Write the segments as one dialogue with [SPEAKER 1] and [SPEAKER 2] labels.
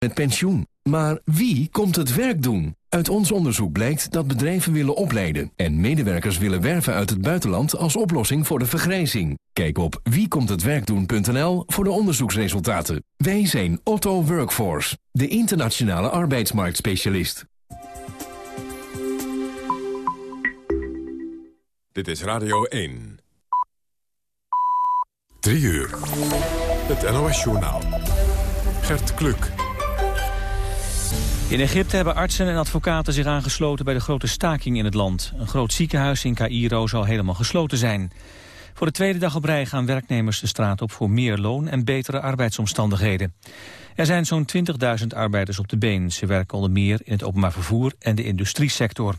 [SPEAKER 1] met pensioen. Maar wie komt het werk doen? Uit ons onderzoek blijkt dat bedrijven willen opleiden... en medewerkers willen werven uit het buitenland als oplossing voor de vergrijzing. Kijk op wiekomthetwerkdoen.nl voor de onderzoeksresultaten. Wij zijn Otto Workforce, de internationale arbeidsmarktspecialist.
[SPEAKER 2] Dit is Radio 1. 3 uur. Het NOS-journaal. Gert Kluk.
[SPEAKER 3] In Egypte hebben artsen en advocaten zich aangesloten bij de grote staking in het land. Een groot ziekenhuis in Cairo zal helemaal gesloten zijn. Voor de tweede dag op rij gaan werknemers de straat op voor meer loon en betere arbeidsomstandigheden. Er zijn zo'n 20.000 arbeiders op de been. Ze werken onder meer in het openbaar vervoer en de industriesector.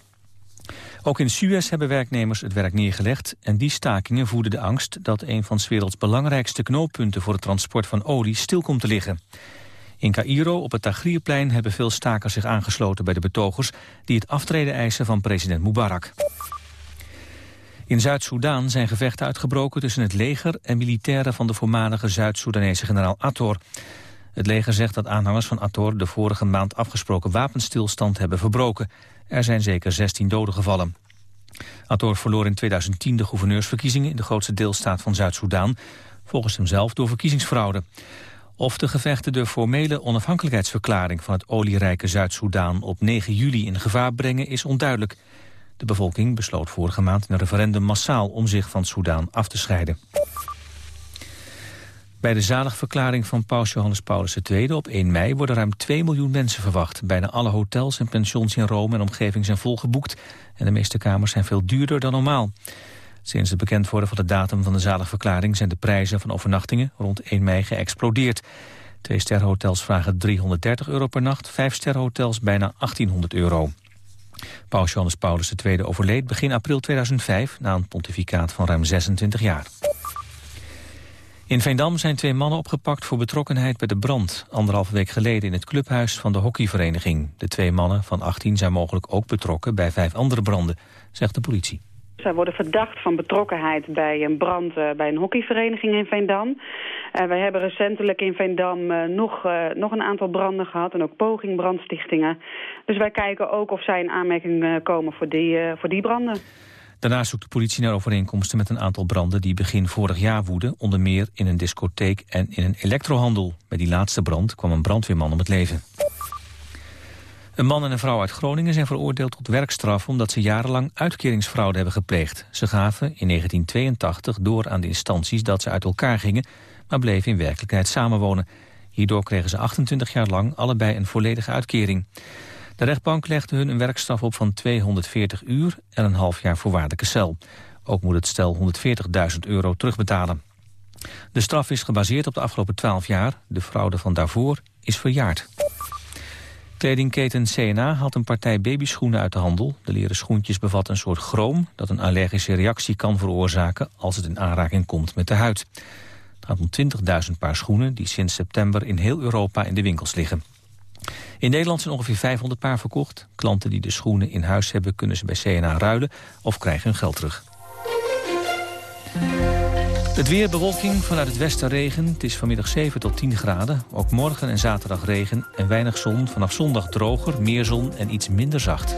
[SPEAKER 3] Ook in Suez hebben werknemers het werk neergelegd... en die stakingen voeden de angst dat een van 's werelds belangrijkste knooppunten... voor het transport van olie stil komt te liggen. In Cairo op het Tahrirplein hebben veel stakers zich aangesloten bij de betogers... die het aftreden eisen van president Mubarak. In Zuid-Soedan zijn gevechten uitgebroken tussen het leger en militairen van de voormalige Zuid-Soedanese generaal Attor. Het leger zegt dat aanhangers van Attor de vorige maand afgesproken wapenstilstand hebben verbroken. Er zijn zeker 16 doden gevallen. Attor verloor in 2010 de gouverneursverkiezingen in de grootste deelstaat van Zuid-Soedan, volgens hemzelf door verkiezingsfraude. Of de gevechten de formele onafhankelijkheidsverklaring van het olierijke Zuid-Soedan op 9 juli in gevaar brengen is onduidelijk. De bevolking besloot vorige maand in een referendum massaal om zich van Soedan af te scheiden. Bij de zaligverklaring van paus Johannes Paulus II op 1 mei worden ruim 2 miljoen mensen verwacht. Bijna alle hotels en pensions in Rome en omgeving zijn volgeboekt en de meeste kamers zijn veel duurder dan normaal. Sinds het bekend worden van de datum van de zaligverklaring zijn de prijzen van overnachtingen rond 1 mei geëxplodeerd. Twee sterrenhotels vragen 330 euro per nacht, vijf sterrenhotels bijna 1800 euro. Paus Johannes Paulus II overleed begin april 2005 na een pontificaat van ruim 26 jaar. In Veendam zijn twee mannen opgepakt voor betrokkenheid bij de brand... anderhalve week geleden in het clubhuis van de hockeyvereniging. De twee mannen van 18 zijn mogelijk ook betrokken bij vijf andere branden, zegt de politie.
[SPEAKER 4] Zij worden verdacht van betrokkenheid bij een brand uh, bij een hockeyvereniging in Veendam. Uh, wij hebben recentelijk in Veendam uh, nog, nog een aantal branden gehad en ook poging brandstichtingen. Dus wij kijken ook of zij in aanmerking komen voor die, voor die branden.
[SPEAKER 3] Daarnaast zoekt de politie naar overeenkomsten met een aantal branden die begin vorig jaar woedden, onder meer in een discotheek en in een elektrohandel. Bij die laatste brand kwam een brandweerman om het leven. Een man en een vrouw uit Groningen zijn veroordeeld tot werkstraf... omdat ze jarenlang uitkeringsfraude hebben gepleegd. Ze gaven in 1982 door aan de instanties dat ze uit elkaar gingen... maar bleven in werkelijkheid samenwonen. Hierdoor kregen ze 28 jaar lang allebei een volledige uitkering. De rechtbank legde hun een werkstraf op van 240 uur... en een half jaar voorwaardelijke cel. Ook moet het stel 140.000 euro terugbetalen. De straf is gebaseerd op de afgelopen 12 jaar. De fraude van daarvoor is verjaard. Kledingketen CNA haalt een partij babyschoenen uit de handel. De leren schoentjes bevatten een soort chroom... dat een allergische reactie kan veroorzaken als het in aanraking komt met de huid. Het gaat om 20.000 paar schoenen die sinds september in heel Europa in de winkels liggen. In Nederland zijn ongeveer 500 paar verkocht. Klanten die de schoenen in huis hebben kunnen ze bij CNA ruilen of krijgen hun geld terug. Het weer bewolking vanuit het westen regen. Het is vanmiddag 7 tot 10 graden. Ook morgen en zaterdag regen en weinig zon. Vanaf zondag droger, meer zon en iets minder zacht.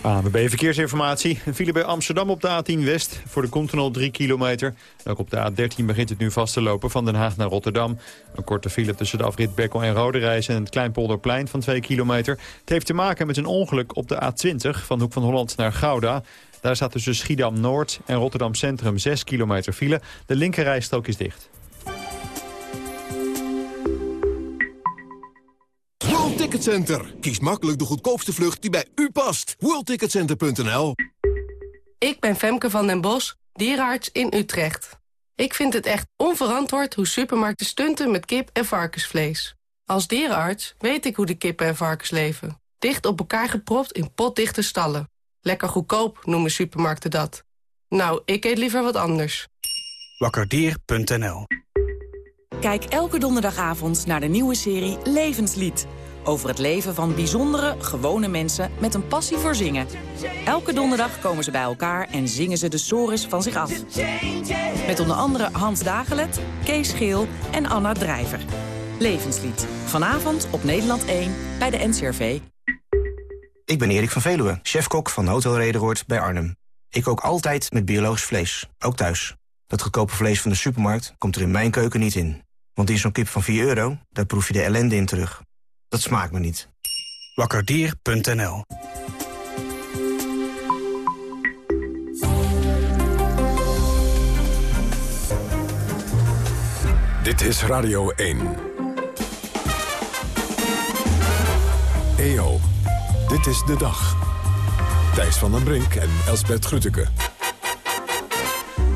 [SPEAKER 5] ABB Verkeersinformatie. Een file bij Amsterdam op de A10 West voor de Continental 3 kilometer. Ook op de A13 begint het nu vast te lopen van Den Haag naar Rotterdam. Een korte file tussen de afrit Bekkel en Roderijs en het Kleinpolderplein van 2 kilometer. Het heeft te maken met een ongeluk op de A20 van Hoek van Holland naar Gouda. Daar staat tussen Schiedam-Noord en Rotterdam Centrum 6 kilometer file. De linkerrijstrook is dicht.
[SPEAKER 6] World Ticket Center. Kies makkelijk de goedkoopste vlucht die bij u past. WorldTicketCenter.nl
[SPEAKER 7] Ik ben Femke van den Bos, dierenarts in Utrecht. Ik vind het echt onverantwoord hoe supermarkten stunten met kip en varkensvlees. Als dierenarts weet ik hoe de kippen en varkens leven. Dicht op elkaar gepropt in potdichte stallen. Lekker goedkoop noemen supermarkten dat. Nou, ik eet liever wat anders.
[SPEAKER 8] Wakkerdier.nl
[SPEAKER 9] Kijk elke donderdagavond naar de nieuwe serie Levenslied. Over het leven van bijzondere, gewone mensen met een passie voor zingen. Elke donderdag komen ze bij elkaar en zingen ze de sores van zich af. Met onder andere Hans Dagelet, Kees Geel en Anna Drijver. Levenslied. Vanavond op Nederland 1 bij de NCRV.
[SPEAKER 10] Ik ben Erik van Veluwe, chefkok van Hotel Rederoord bij Arnhem. Ik kook altijd met biologisch vlees, ook thuis. Dat goedkope vlees van de supermarkt komt er in mijn keuken niet in. Want in zo'n kip van 4 euro, daar proef je de ellende in terug. Dat smaakt me niet.
[SPEAKER 8] Wakkerdier.nl
[SPEAKER 2] Dit is Radio 1. EO, dit is de dag. Thijs van den Brink en Elsbert Grütke.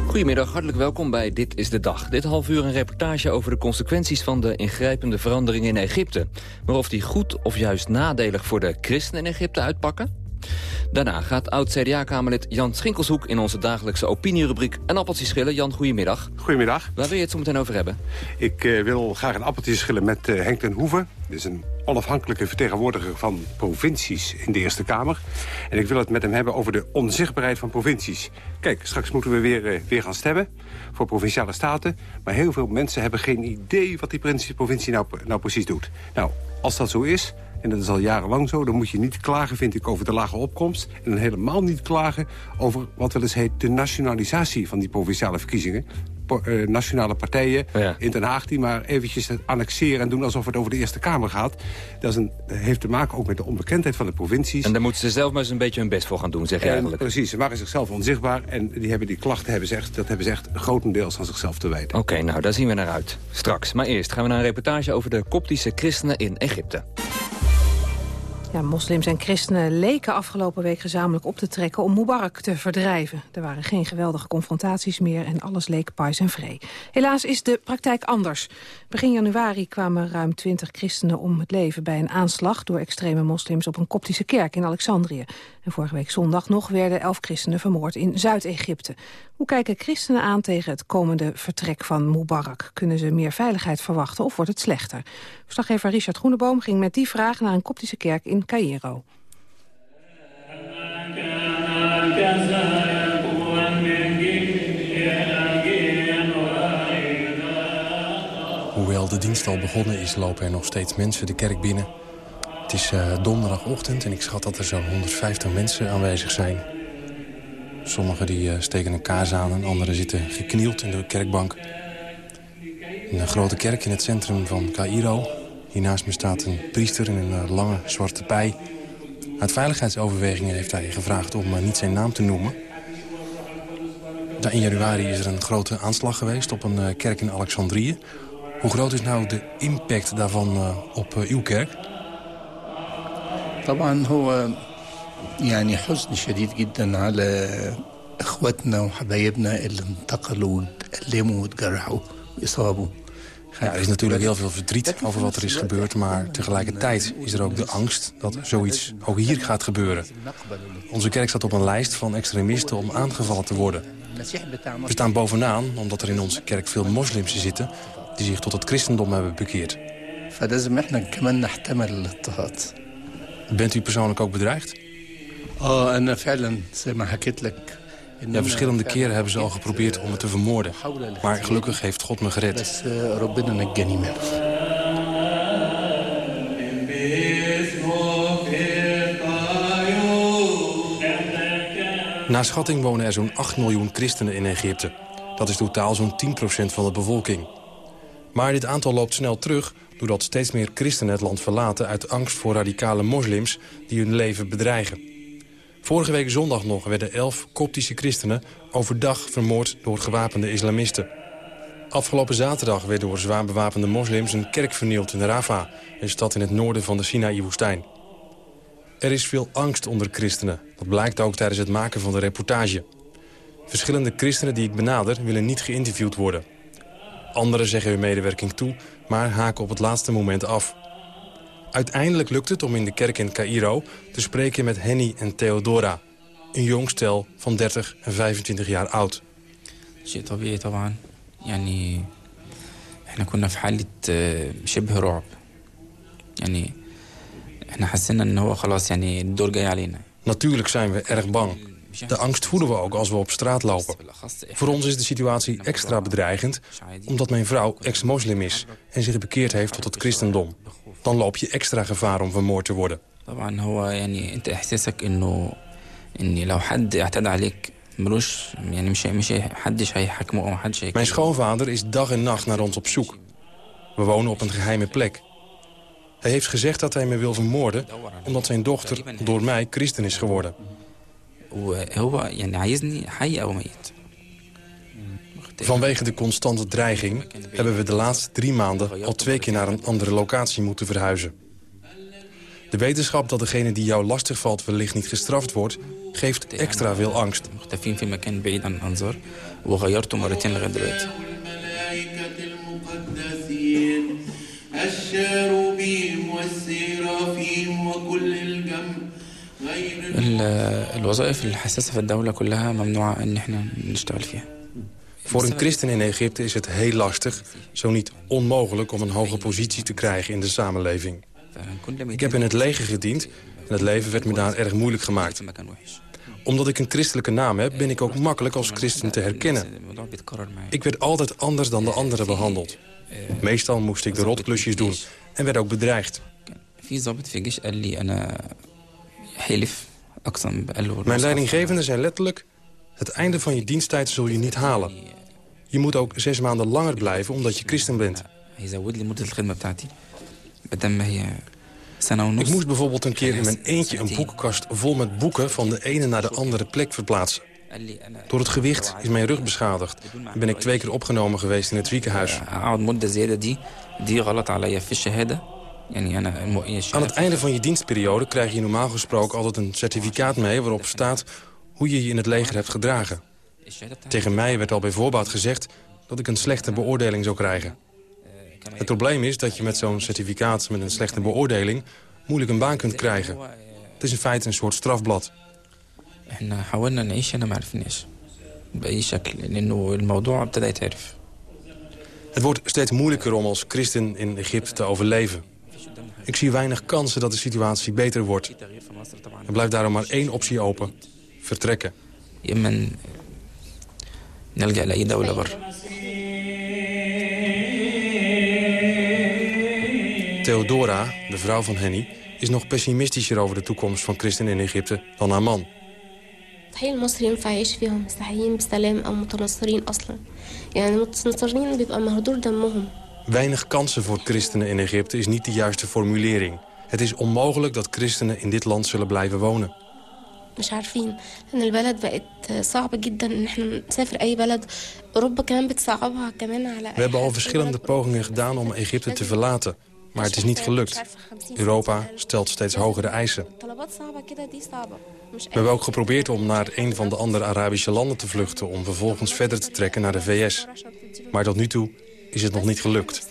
[SPEAKER 11] Goedemiddag, hartelijk welkom bij Dit is de Dag. Dit half uur een reportage over de consequenties van de ingrijpende veranderingen in Egypte. Maar of die goed of juist nadelig voor de christenen in Egypte uitpakken? Daarna gaat oud-CDA-kamerlid Jan Schinkelshoek in onze dagelijkse opinierubriek een appeltje schillen. Jan, goedemiddag.
[SPEAKER 12] Goedemiddag.
[SPEAKER 11] Waar wil je het zo meteen over hebben?
[SPEAKER 12] Ik uh, wil graag een appeltje schillen met uh, Henk ten Hoeven. Dit is een onafhankelijke vertegenwoordiger van provincies in de Eerste Kamer. En ik wil het met hem hebben over de onzichtbaarheid van provincies. Kijk, straks moeten we weer, uh, weer gaan stemmen voor provinciale staten. Maar heel veel mensen hebben geen idee wat die provincie nou, nou precies doet. Nou, als dat zo is, en dat is al jarenlang zo. Dan moet je niet klagen, vind ik, over de lage opkomst. En helemaal niet klagen over wat wel eens heet de nationalisatie van die provinciale verkiezingen. Uh, nationale partijen ja. in Den Haag die maar eventjes het annexeren en doen alsof het over de Eerste Kamer gaat. Dat is een, heeft te maken ook met de onbekendheid van de provincies.
[SPEAKER 11] En daar moeten ze zelf maar eens een beetje hun best voor gaan doen, zeg je
[SPEAKER 12] en,
[SPEAKER 11] eigenlijk.
[SPEAKER 12] Precies, ze maken zichzelf onzichtbaar en die, hebben die klachten hebben ze echt, dat hebben ze echt grotendeels aan zichzelf te wijten.
[SPEAKER 11] Oké, okay, nou daar zien we naar uit. Straks. Maar eerst gaan we naar een reportage over de koptische christenen in Egypte.
[SPEAKER 13] Ja, moslims en christenen leken afgelopen week gezamenlijk op te trekken om Mubarak te verdrijven. Er waren geen geweldige confrontaties meer en alles leek pais en vree. Helaas is de praktijk anders. Begin januari kwamen ruim twintig christenen om het leven bij een aanslag door extreme moslims op een koptische kerk in Alexandrië. En vorige week zondag nog werden elf christenen vermoord in Zuid-Egypte. Hoe kijken christenen aan tegen het komende vertrek van Mubarak? Kunnen ze meer veiligheid verwachten of wordt het slechter? Verslaggever Richard Groeneboom ging met die vraag naar een koptische kerk in Cairo.
[SPEAKER 14] Hoewel de dienst al begonnen is, lopen er nog steeds mensen de kerk binnen. Het is uh, donderdagochtend en ik schat dat er zo'n 150 mensen aanwezig zijn. Sommigen die uh, steken een kaars aan en anderen zitten geknield in de kerkbank. Een grote kerk in het centrum van Cairo. Hiernaast me staat een priester in een uh, lange zwarte pij. Uit veiligheidsoverwegingen heeft hij gevraagd om niet zijn naam te noemen. In januari is er een grote aanslag geweest op een kerk in Alexandrië. Hoe groot is nou de impact daarvan op uw kerk?
[SPEAKER 15] طبعا هو يعني حزن شديد جدا على اخواتنا وحبايبنا اللي انتقلوا واتألموا واتجرحوا واصابوا
[SPEAKER 14] ja, er is natuurlijk heel veel verdriet over wat er is gebeurd... maar tegelijkertijd is er ook de angst dat zoiets ook hier gaat gebeuren. Onze kerk staat op een lijst van extremisten om aangevallen te worden. We staan bovenaan omdat er in onze kerk veel moslims zitten... die zich tot het christendom hebben bekeerd. Bent u persoonlijk ook bedreigd? Ja, verschillende keren hebben ze al geprobeerd om me te vermoorden. Maar gelukkig heeft God me gered. Na schatting wonen er zo'n 8 miljoen christenen in Egypte. Dat is totaal zo'n 10% van de bevolking. Maar dit aantal loopt snel terug doordat steeds meer christenen het land verlaten... uit angst voor radicale moslims die hun leven bedreigen. Vorige week zondag nog werden elf koptische christenen overdag vermoord door gewapende islamisten. Afgelopen zaterdag werd door zwaar bewapende moslims een kerk vernield in Rafah, een stad in het noorden van de Sinaï-woestijn. Er is veel angst onder christenen. Dat blijkt ook tijdens het maken van de reportage. Verschillende christenen die ik benader willen niet geïnterviewd worden. Anderen zeggen hun medewerking toe, maar haken op het laatste moment af. Uiteindelijk lukt het om in de kerk in Cairo te spreken met Henny en Theodora. Een jong stel van 30 en 25 jaar oud.
[SPEAKER 16] شيء طبيعي طبعا يعني احنا كنا في حالة شبه رعب يعني احنا حسينا ان هو خلاص يعني الدور جاي علينا
[SPEAKER 14] Natuurlijk zijn we erg bang. De angst voelen we ook als we op straat lopen. Voor ons is de situatie extra bedreigend... omdat mijn vrouw ex-moslim is en zich bekeerd heeft tot het christendom. Dan loop je extra gevaar om vermoord te worden. Mijn schoonvader is dag en nacht naar ons op zoek. We wonen op een geheime plek. Hij heeft gezegd dat hij me wil vermoorden... omdat zijn dochter door mij christen is geworden. Vanwege de constante dreiging hebben we de laatste drie maanden al twee keer naar een andere locatie moeten verhuizen. De wetenschap dat degene die jou lastig valt wellicht niet gestraft wordt, geeft extra veel angst.
[SPEAKER 16] الوظائف الحساسة في الدولة كلها ممنوع ان احنا نشتغل فيها.
[SPEAKER 14] Voor een christen in Egypte is het heel lastig, zo niet onmogelijk... om een hoge positie te krijgen in de samenleving. Ik heb in het leger gediend en het leven werd me daar erg moeilijk gemaakt. Omdat ik een christelijke naam heb, ben ik ook makkelijk als christen te herkennen. Ik werd altijd anders dan de anderen behandeld. Meestal moest ik de rotklusjes doen en werd ook bedreigd. Mijn leidinggevende zei letterlijk... het einde van je diensttijd zul je niet halen. Je moet ook zes maanden langer blijven omdat je christen bent. Ik moest bijvoorbeeld een keer in mijn eentje een boekenkast vol met boeken... van de ene naar de andere plek verplaatsen. Door het gewicht is mijn rug beschadigd. En ben ik twee keer opgenomen geweest in het ziekenhuis. Aan het einde van je dienstperiode krijg je normaal gesproken altijd een certificaat mee... waarop staat hoe je je in het leger hebt gedragen. Tegen mij werd al bij voorbaat gezegd dat ik een slechte beoordeling zou krijgen. Het probleem is dat je met zo'n certificaat met een slechte beoordeling... moeilijk een baan kunt krijgen. Het is in feite een soort strafblad. Het wordt steeds moeilijker om als christen in Egypte te overleven. Ik zie weinig kansen dat de situatie beter wordt. Er blijft daarom maar één optie open. Vertrekken. Theodora, de vrouw van Henny, is nog pessimistischer over de toekomst van christenen in Egypte dan haar man.
[SPEAKER 17] مستحيل المصري ينفع يعيش فيهم مسيحيين بسلام او متنصرين اصلا يعني المتنصرين بيبقى مهدور دمهم
[SPEAKER 14] Weinig kansen voor christenen in Egypte is niet de juiste formulering. Het is onmogelijk dat christenen in dit land zullen blijven wonen.
[SPEAKER 17] مش عارفين ان البلد بقت صعب جدا ان احنا نسافر اي بلد اوروبا كمان بتصعبها كمان على
[SPEAKER 14] We hebben al verschillende pogingen gedaan om Egypte te verlaten. Maar het is niet gelukt. Europa stelt steeds hogere eisen.
[SPEAKER 17] طلبات صعبة كده دي صعبة مش
[SPEAKER 14] We hebben ook geprobeerd om naar een van de andere Arabische landen te vluchten... om vervolgens verder te trekken naar de VS. Maar tot nu toe is het nog niet gelukt.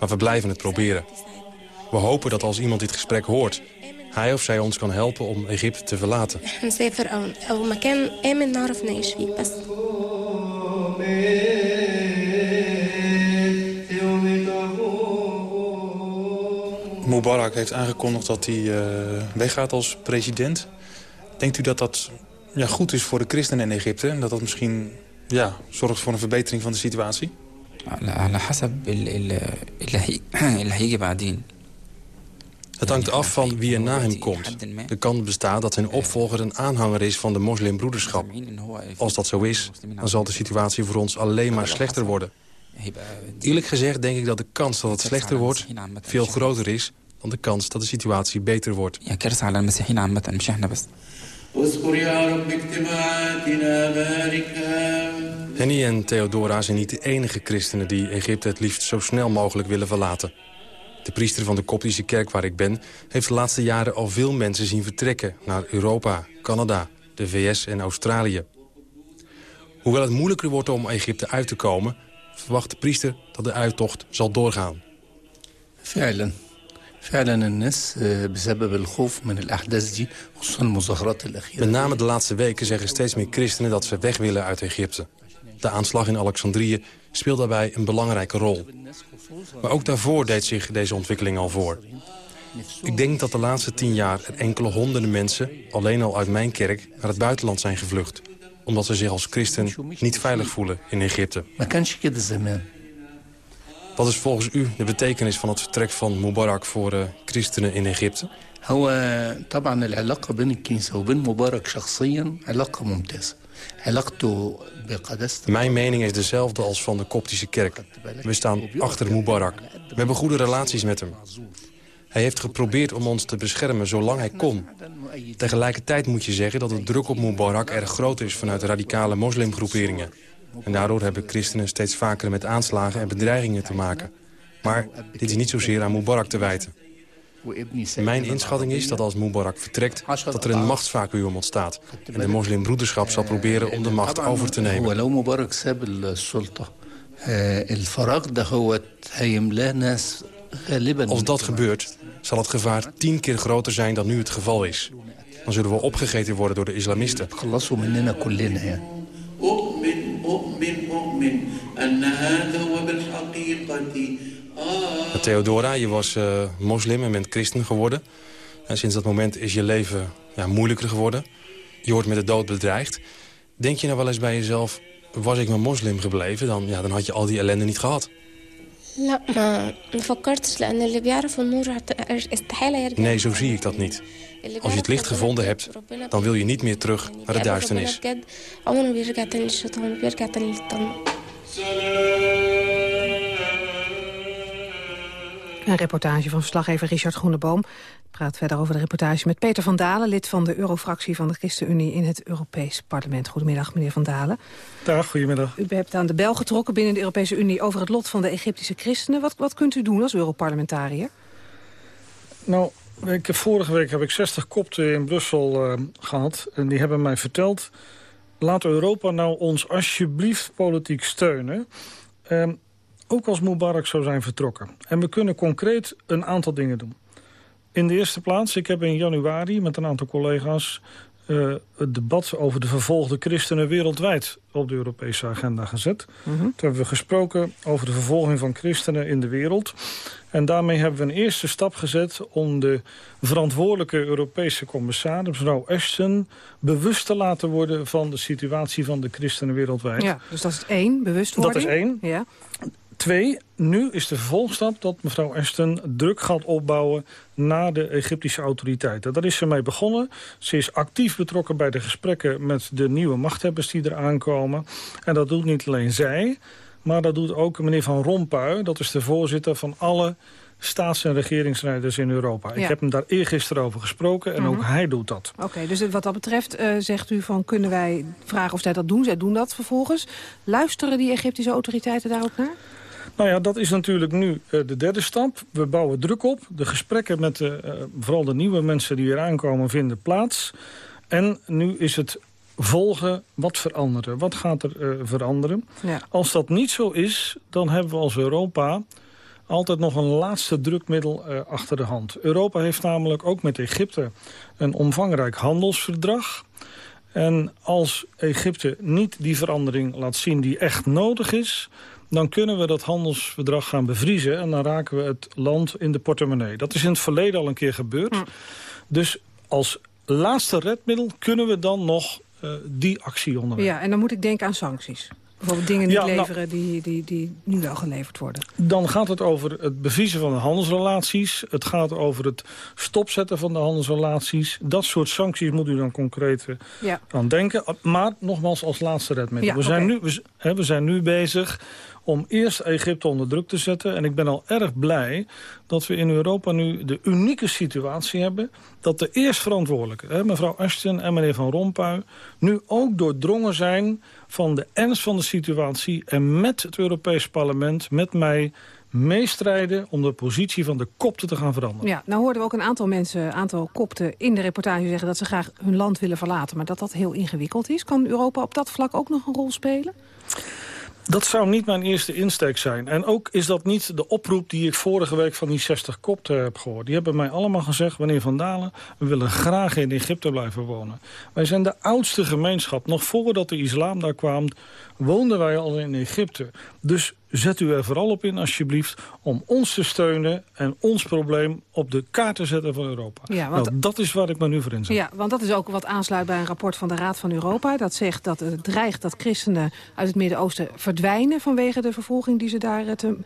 [SPEAKER 14] Maar we blijven het proberen. We hopen dat als iemand dit gesprek hoort... hij of zij ons kan helpen om Egypte te verlaten.
[SPEAKER 17] نسافر او او مكان امن نعرف نعيش فيه بس
[SPEAKER 18] Mubarak heeft aangekondigd dat hij eh, weggaat als president. Denkt u dat dat ja, goed is voor de christenen in Egypte? En dat dat misschien ja, zorgt voor een verbetering van de situatie?
[SPEAKER 16] على حسب ال- ال- اللي هي- اللي هيجي بعدين
[SPEAKER 14] het hangt af van wie er na hem komt. De kans bestaat dat zijn opvolger een aanhanger is van de moslimbroederschap. Als dat zo is, dan zal de situatie voor ons alleen maar slechter worden. Eerlijk gezegd denk ik dat de kans dat het slechter wordt veel groter is dan de kans dat de situatie beter wordt. Henny en Theodora zijn niet de enige christenen die Egypte het liefst zo snel mogelijk willen verlaten. De priester van de Koptische kerk waar ik ben... heeft de laatste jaren al veel mensen zien vertrekken naar Europa, Canada, de VS en Australië. Hoewel het moeilijker wordt om Egypte uit te komen... verwacht de priester dat de uittocht zal doorgaan.
[SPEAKER 15] فعلا فعلا الناس آه، بسبب الخوف من الأحداث دي خصوصا المظاهرات الأخيرة
[SPEAKER 14] Met name de laatste weken zeggen steeds meer christenen dat ze weg willen uit Egypte. De aanslag in Alexandrië speelt daarbij een belangrijke rol. Maar ook daarvoor deed zich deze ontwikkeling al voor. Ik denk dat de laatste tien jaar er enkele honderden mensen... alleen al uit mijn kerk naar het buitenland zijn gevlucht. Omdat ze zich als christen niet veilig voelen in Egypte. Wat is volgens u de betekenis van het vertrek van Mubarak voor uh, christenen in Egypte?
[SPEAKER 15] هو طبعا العلاقة بين الكنيسة وبين مبارك شخصيا علاقة ممتازة علاقته بقداسة
[SPEAKER 14] Mijn mening is dezelfde als van de Koptische kerk. We staan achter Mubarak. We hebben goede relaties met hem. Hij heeft geprobeerd om ons te beschermen zolang hij kon. Tegelijkertijd moet je zeggen dat de druk op Mubarak erg groot is vanuit radicale moslimgroeperingen. En daardoor hebben christenen steeds vaker met aanslagen en bedreigingen te maken. Maar dit is niet zozeer aan Mubarak te wijten. Mijn inschatting is dat als Mubarak vertrekt... dat er een machtsvacuum ontstaat. En de moslimbroederschap zal proberen om de macht over te nemen. Als dat gebeurt, zal het gevaar tien keer groter zijn dan nu het geval is. Dan zullen we opgegeten worden door de islamisten. Theodora, je was uh, moslim en bent christen geworden. En sinds dat moment is je leven ja, moeilijker geworden. Je wordt met de dood bedreigd. Denk je nou wel eens bij jezelf, was ik maar moslim gebleven... dan, ja, dan had je al die ellende niet gehad. Nee, zo zie ik dat niet. Als je het licht gevonden hebt, dan wil je niet meer terug naar de duisternis.
[SPEAKER 13] Een reportage van verslaggever Richard Groeneboom. praat verder over de reportage met Peter van Dalen... lid van de Eurofractie van de ChristenUnie in het Europees Parlement. Goedemiddag, meneer Van Dalen.
[SPEAKER 19] Dag, goedemiddag.
[SPEAKER 13] U hebt aan de bel getrokken binnen de Europese Unie... over het lot van de Egyptische christenen. Wat, wat kunt u doen als Europarlementariër?
[SPEAKER 19] Nou, ik, vorige week heb ik 60 kopten in Brussel uh, gehad. En die hebben mij verteld... laat Europa nou ons alsjeblieft politiek steunen... Uh, ook als Mubarak zou zijn vertrokken. En we kunnen concreet een aantal dingen doen. In de eerste plaats, ik heb in januari met een aantal collega's... Uh, het debat over de vervolgde christenen wereldwijd op de Europese agenda gezet. Mm Toen hebben we gesproken over de vervolging van christenen in de wereld. En daarmee hebben we een eerste stap gezet om de verantwoordelijke Europese commissaris, mevrouw Ashton, bewust te laten worden van de situatie van de christenen wereldwijd.
[SPEAKER 13] Ja, dus dat is één, bewustwording.
[SPEAKER 19] Dat is één.
[SPEAKER 13] Ja.
[SPEAKER 19] Twee, nu is de vervolgstap dat mevrouw Ashton druk gaat opbouwen naar de Egyptische autoriteiten. Daar is ze mee begonnen. Ze is actief betrokken bij de gesprekken met de nieuwe machthebbers die er aankomen. En dat doet niet alleen zij, maar dat doet ook meneer Van Rompuy. Dat is de voorzitter van alle staats- en regeringsleiders in Europa. Ik heb hem daar eergisteren over gesproken en ook
[SPEAKER 13] Mhm.
[SPEAKER 19] hij doet dat.
[SPEAKER 13] Oké, dus wat dat betreft uh, zegt u van kunnen wij vragen of zij dat doen. Zij doen dat vervolgens. Luisteren die Egyptische autoriteiten daar ook naar?
[SPEAKER 19] Nou ja, dat is natuurlijk nu uh, de derde stap. We bouwen druk op. De gesprekken met uh, vooral de nieuwe mensen die weer aankomen vinden plaats. En nu is het volgen wat veranderen. Wat gaat er uh, veranderen?
[SPEAKER 13] Ja.
[SPEAKER 19] Als dat niet zo is, dan hebben we als Europa altijd nog een laatste drukmiddel achter de hand. Europa heeft namelijk ook met Egypte een omvangrijk handelsverdrag. En als Egypte niet die verandering laat zien die echt nodig is dan kunnen we dat handelsverdrag gaan bevriezen... en dan raken we het land in de portemonnee. Dat is in het verleden al een keer gebeurd. Dus als laatste redmiddel kunnen we dan nog uh, die actie ondernemen.
[SPEAKER 13] Ja, en dan moet ik denken aan sancties. Bijvoorbeeld dingen niet
[SPEAKER 19] Ja, nou-
[SPEAKER 13] leveren die, die, die nu wel geleverd worden.
[SPEAKER 19] Dan gaat het over het bevriezen van de handelsrelaties. Het gaat over het stopzetten van de handelsrelaties. Dat soort sancties moet u dan concreet uh,
[SPEAKER 13] Ja.
[SPEAKER 19] aan denken. Maar nogmaals als laatste redmiddel.
[SPEAKER 13] Ja,
[SPEAKER 19] we, zijn nu, we, hè, we zijn nu bezig om eerst Egypte onder druk te zetten. En ik ben al erg blij dat we in Europa nu de unieke situatie hebben... dat de eerst verantwoordelijke, hè, mevrouw Ashton en meneer Van Rompuy... nu ook doordrongen zijn van de ernst van de situatie... en met het Europees Parlement, met mij meestrijden om de positie van de kopten te gaan veranderen.
[SPEAKER 13] Ja, nou hoorden we ook een aantal mensen, een aantal kopten in de reportage zeggen... dat ze graag hun land willen verlaten, maar dat dat heel ingewikkeld is. Kan Europa op dat vlak ook nog een rol spelen?
[SPEAKER 19] Dat zou niet mijn eerste insteek zijn. En ook is dat niet de oproep die ik vorige week van die 60 kopten heb gehoord. Die hebben mij allemaal gezegd, meneer Van Dalen... we willen graag in Egypte blijven wonen. Wij zijn de oudste gemeenschap. Nog voordat de islam daar kwam, woonden wij al in Egypte. Dus zet u er vooral op in, alsjeblieft... om ons te steunen en ons probleem op de kaart te zetten van Europa. Ja, want... nou, dat is waar ik me nu voor inzet.
[SPEAKER 13] Ja, want dat is ook wat aansluit bij een rapport van de Raad van Europa. Dat zegt dat het dreigt dat christenen uit het Midden-Oosten verdwijnen... vanwege de vervolging die ze daar te,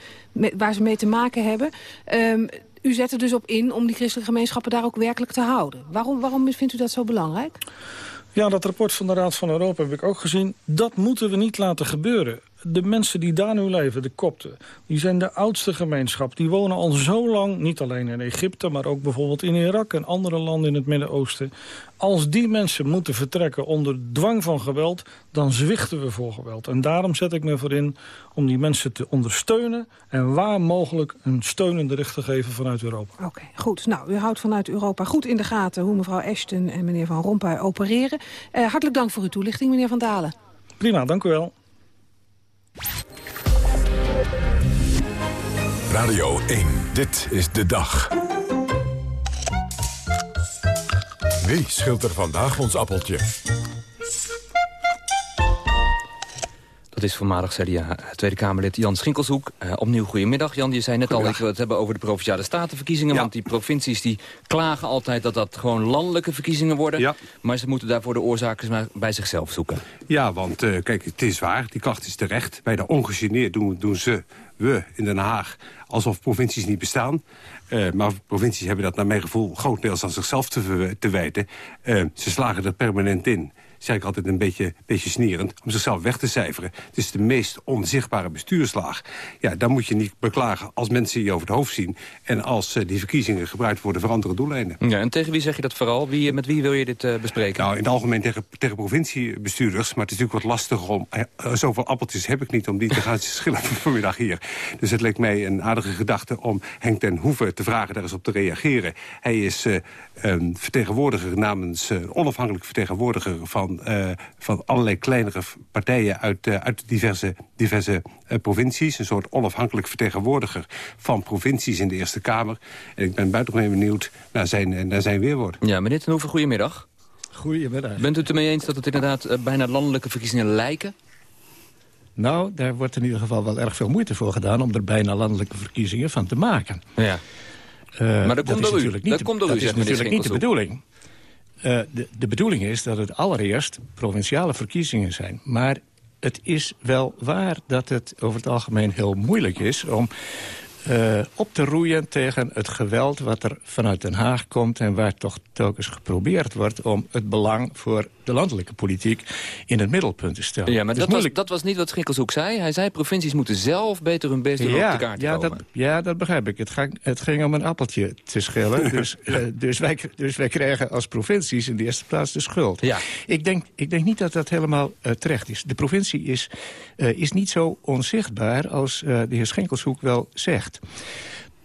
[SPEAKER 13] waar ze mee te maken hebben. Um, u zet er dus op in om die christelijke gemeenschappen daar ook werkelijk te houden. Waarom, waarom vindt u dat zo belangrijk?
[SPEAKER 19] Ja, dat rapport van de Raad van Europa heb ik ook gezien. Dat moeten we niet laten gebeuren de mensen die daar nu leven, de kopten... die zijn de oudste gemeenschap. Die wonen al zo lang, niet alleen in Egypte... maar ook bijvoorbeeld in Irak en andere landen in het Midden-Oosten. Als die mensen moeten vertrekken onder dwang van geweld... dan zwichten we voor geweld. En daarom zet ik me voor in om die mensen te ondersteunen... en waar mogelijk een steunende richt te geven vanuit Europa.
[SPEAKER 13] Oké, goed. Nou, u houdt vanuit Europa goed in de gaten... hoe mevrouw Ashton en meneer Van Rompuy opereren. Uh, hartelijk dank voor uw toelichting, meneer Van Dalen.
[SPEAKER 19] Prima, dank u wel.
[SPEAKER 2] Radio 1, dit is de dag. Wie schilt er vandaag ons appeltje?
[SPEAKER 11] Dat is voormalig CDA Tweede Kamerlid Jan Schinkelshoek. Uh, opnieuw goedemiddag. Jan, je zei net al, ik wil het hebben over de Provinciale Statenverkiezingen. Want die provincies die klagen altijd dat dat gewoon landelijke verkiezingen worden. Ja. Maar ze moeten daarvoor de oorzaken bij zichzelf zoeken.
[SPEAKER 12] Ja, want uh, kijk, het is waar. Die klacht is terecht. Bij de ongegeneerd doen, doen ze, we in Den Haag, alsof provincies niet bestaan. Uh, maar provincies hebben dat naar mijn gevoel grotendeels aan zichzelf te, te wijten. ze slagen er permanent in zeg ik altijd een beetje, beetje snerend, om zichzelf weg te cijferen. Het is de meest onzichtbare bestuurslaag. Ja, dan moet je niet beklagen als mensen je over het hoofd zien... en als uh, die verkiezingen gebruikt worden voor andere doeleinden.
[SPEAKER 11] Ja, en tegen wie zeg je dat vooral? Wie, met wie wil je dit uh, bespreken?
[SPEAKER 12] Nou, in het algemeen tegen, tegen provinciebestuurders. Maar het is natuurlijk wat lastig om... Uh, zoveel appeltjes heb ik niet om die te gaan schillen vanmiddag hier. Dus het leek mij een aardige gedachte om Henk ten Hoeven te vragen daar eens op te reageren. Hij is um, vertegenwoordiger namens... onafhankelijk vertegenwoordiger van van, uh, van allerlei kleinere partijen uit, uh, uit diverse, diverse uh, provincies. Een soort onafhankelijk vertegenwoordiger van provincies in de Eerste Kamer. En ik ben buitengewoon benieuwd naar zijn, naar zijn weerwoord.
[SPEAKER 11] Ja, meneer Ten Hoeven, goedemiddag.
[SPEAKER 20] Goedemiddag.
[SPEAKER 11] Bent u het ermee eens dat het inderdaad bijna landelijke verkiezingen lijken?
[SPEAKER 20] Nou, daar wordt in ieder geval wel erg veel moeite voor gedaan... om er bijna landelijke verkiezingen van te maken.
[SPEAKER 11] Ja. maar dat, komt door u. Niet, dat komt door u,
[SPEAKER 20] Dat is natuurlijk niet de bedoeling. De, de bedoeling is dat het allereerst provinciale verkiezingen zijn. Maar het is wel waar dat het over het algemeen heel moeilijk is... om uh, op te roeien tegen het geweld wat er vanuit Den Haag komt... en waar toch telkens geprobeerd wordt om het belang voor de landelijke politiek in het middelpunt te stellen.
[SPEAKER 11] Ja, maar dat, was, dat was niet wat Schinkelshoek zei. Hij zei provincies moeten zelf beter hun best doen ja, op de kaart
[SPEAKER 20] ja,
[SPEAKER 11] komen.
[SPEAKER 20] Dat, ja, dat begrijp ik. Het, ging, het ging om een appeltje te schillen. dus, uh, dus, wij, dus wij krijgen als provincies in de eerste plaats de schuld. Ja. Ik, denk, ik denk niet dat dat helemaal uh, terecht is. De provincie is, is niet zo onzichtbaar als de heer Schenkelshoek wel zegt.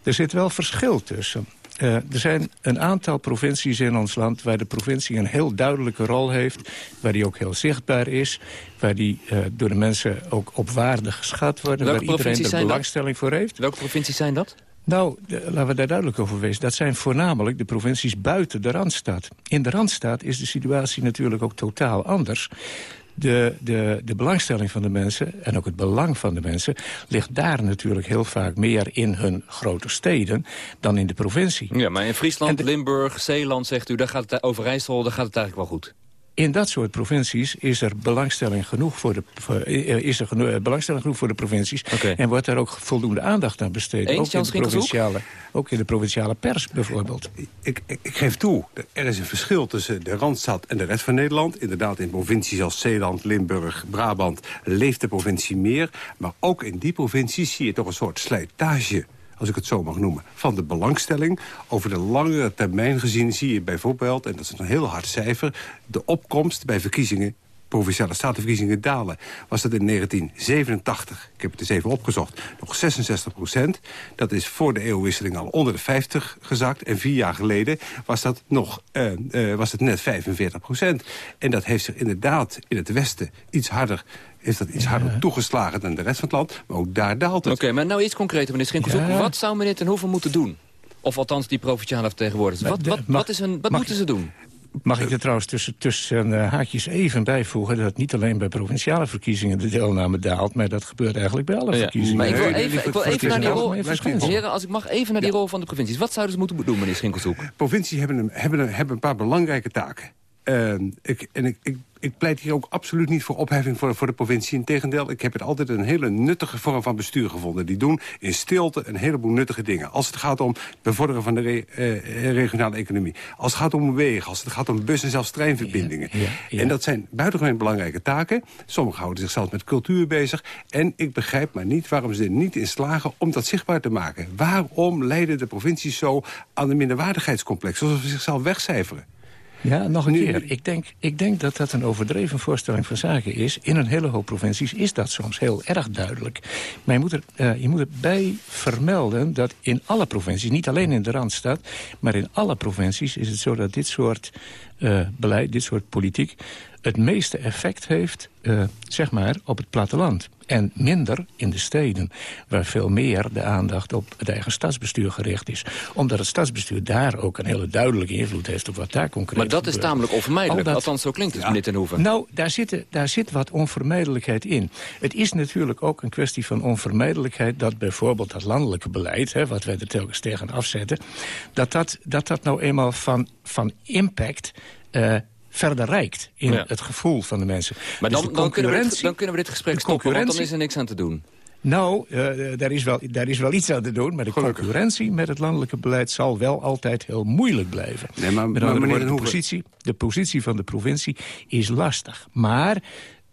[SPEAKER 20] Er zit wel verschil tussen. Uh, er zijn een aantal provincies in ons land... waar de provincie een heel duidelijke rol heeft... waar die ook heel zichtbaar is... waar die uh, door de mensen ook op waarde geschat worden...
[SPEAKER 11] Welke
[SPEAKER 20] waar iedereen
[SPEAKER 11] er
[SPEAKER 20] belangstelling
[SPEAKER 11] dat?
[SPEAKER 20] voor heeft.
[SPEAKER 11] Welke provincies zijn dat?
[SPEAKER 20] Nou, de, laten we daar duidelijk over wezen. Dat zijn voornamelijk de provincies buiten de Randstad. In de Randstad is de situatie natuurlijk ook totaal anders de, de, de belangstelling van de mensen en ook het belang van de mensen... ligt daar natuurlijk heel vaak meer in hun grote steden dan in de provincie.
[SPEAKER 11] Ja, maar in Friesland, Limburg, Zeeland, zegt u, daar gaat het, Overijssel, daar gaat het eigenlijk wel goed
[SPEAKER 20] in dat soort provincies is er belangstelling genoeg voor de, voor, eh, is er geno belangstelling genoeg voor de provincies. Okay. En wordt er ook voldoende aandacht aan besteed.
[SPEAKER 11] Eens,
[SPEAKER 20] ook, in de provinciale, ook in de provinciale pers bijvoorbeeld.
[SPEAKER 12] Ik, ik, ik, geef toe, er is een verschil tussen de Randstad en de rest van Nederland. Inderdaad, in provincies als Zeeland, Limburg, Brabant leeft de provincie meer. Maar ook in die provincies zie je toch een soort slijtage als ik het zo mag noemen, van de belangstelling. Over de langere termijn gezien zie je bijvoorbeeld, en dat is een heel hard cijfer... de opkomst bij verkiezingen provinciale statenverkiezingen dalen. Was dat in 1987, ik heb het eens even opgezocht, nog 66 procent. Dat is voor de eeuwwisseling al onder de 50 gezakt. En vier jaar geleden was dat, nog, uh, uh, was het net 45 procent. En dat heeft zich inderdaad in het Westen iets harder is dat iets harder toegeslagen dan de rest van het land. Maar ook daar daalt het.
[SPEAKER 11] Oké, maar nou iets concreter, meneer Schinkels. Wat zou meneer Ten Hoeven moeten doen? Of althans die provinciale vertegenwoordigers. Wat, wat, wat, is een, wat moeten ze doen?
[SPEAKER 20] Mag ik er trouwens tussen, tussen uh, haakjes even bijvoegen... dat niet alleen bij provinciale verkiezingen de deelname daalt... maar dat gebeurt eigenlijk bij alle verkiezingen.
[SPEAKER 11] Maar ik wil even, ik wil even naar die rol... Heren, als ik mag even naar die rol van de provincies. Wat zouden ze moeten doen, meneer Schinkelshoek?
[SPEAKER 12] Provincies hebben een, hebben een, hebben een paar belangrijke taken. Uh, ik, en ik, ik ik pleit hier ook absoluut niet voor opheffing voor, voor de provincie. Integendeel, ik heb het altijd een hele nuttige vorm van bestuur gevonden. Die doen in stilte een heleboel nuttige dingen. Als het gaat om bevorderen van de re, eh, regionale economie. Als het gaat om wegen, als het gaat om bus- en zelfs treinverbindingen. En dat zijn buitengewoon belangrijke taken. Sommigen houden zichzelf met cultuur bezig. En ik begrijp maar niet waarom ze er niet in slagen om dat zichtbaar te maken. Waarom leiden de provincies zo aan de minderwaardigheidscomplex? Alsof ze zichzelf wegcijferen.
[SPEAKER 20] Ja, nog een keer. Ik denk, ik denk dat dat een overdreven voorstelling van zaken is. In een hele hoop provincies is dat soms heel erg duidelijk. Maar je moet, er, uh, je moet erbij vermelden dat in alle provincies... niet alleen in de Randstad, maar in alle provincies is het zo dat dit soort uh, beleid, dit soort politiek het meeste effect heeft, uh, zeg maar, op het platteland. En minder in de steden, waar veel meer de aandacht op het eigen stadsbestuur gericht is. Omdat het stadsbestuur daar ook een hele duidelijke invloed heeft op wat daar concreet
[SPEAKER 11] Maar dat
[SPEAKER 20] gebeurt.
[SPEAKER 11] is tamelijk onvermijdelijk, dat... althans zo klinkt het, ja. meneer Ten Hoeven.
[SPEAKER 20] Nou, daar zit, daar zit wat onvermijdelijkheid in. Het is natuurlijk ook een kwestie van onvermijdelijkheid... dat bijvoorbeeld dat landelijke beleid, hè, wat wij er telkens tegen afzetten... dat dat, dat, dat nou eenmaal van, van impact... Uh, verder reikt in ja. het gevoel van de mensen.
[SPEAKER 11] Maar dan, dus dan, kunnen, we dit, dan kunnen we dit gesprek stoppen, want dan is er niks aan te doen.
[SPEAKER 20] Nou, uh, daar, is wel, daar is wel iets aan te doen, maar de Gelukkig. concurrentie met het landelijke beleid zal wel altijd heel moeilijk blijven.
[SPEAKER 12] Nee, maar,
[SPEAKER 20] met
[SPEAKER 12] maar,
[SPEAKER 20] woorden, de, positie, de positie van de provincie is lastig. Maar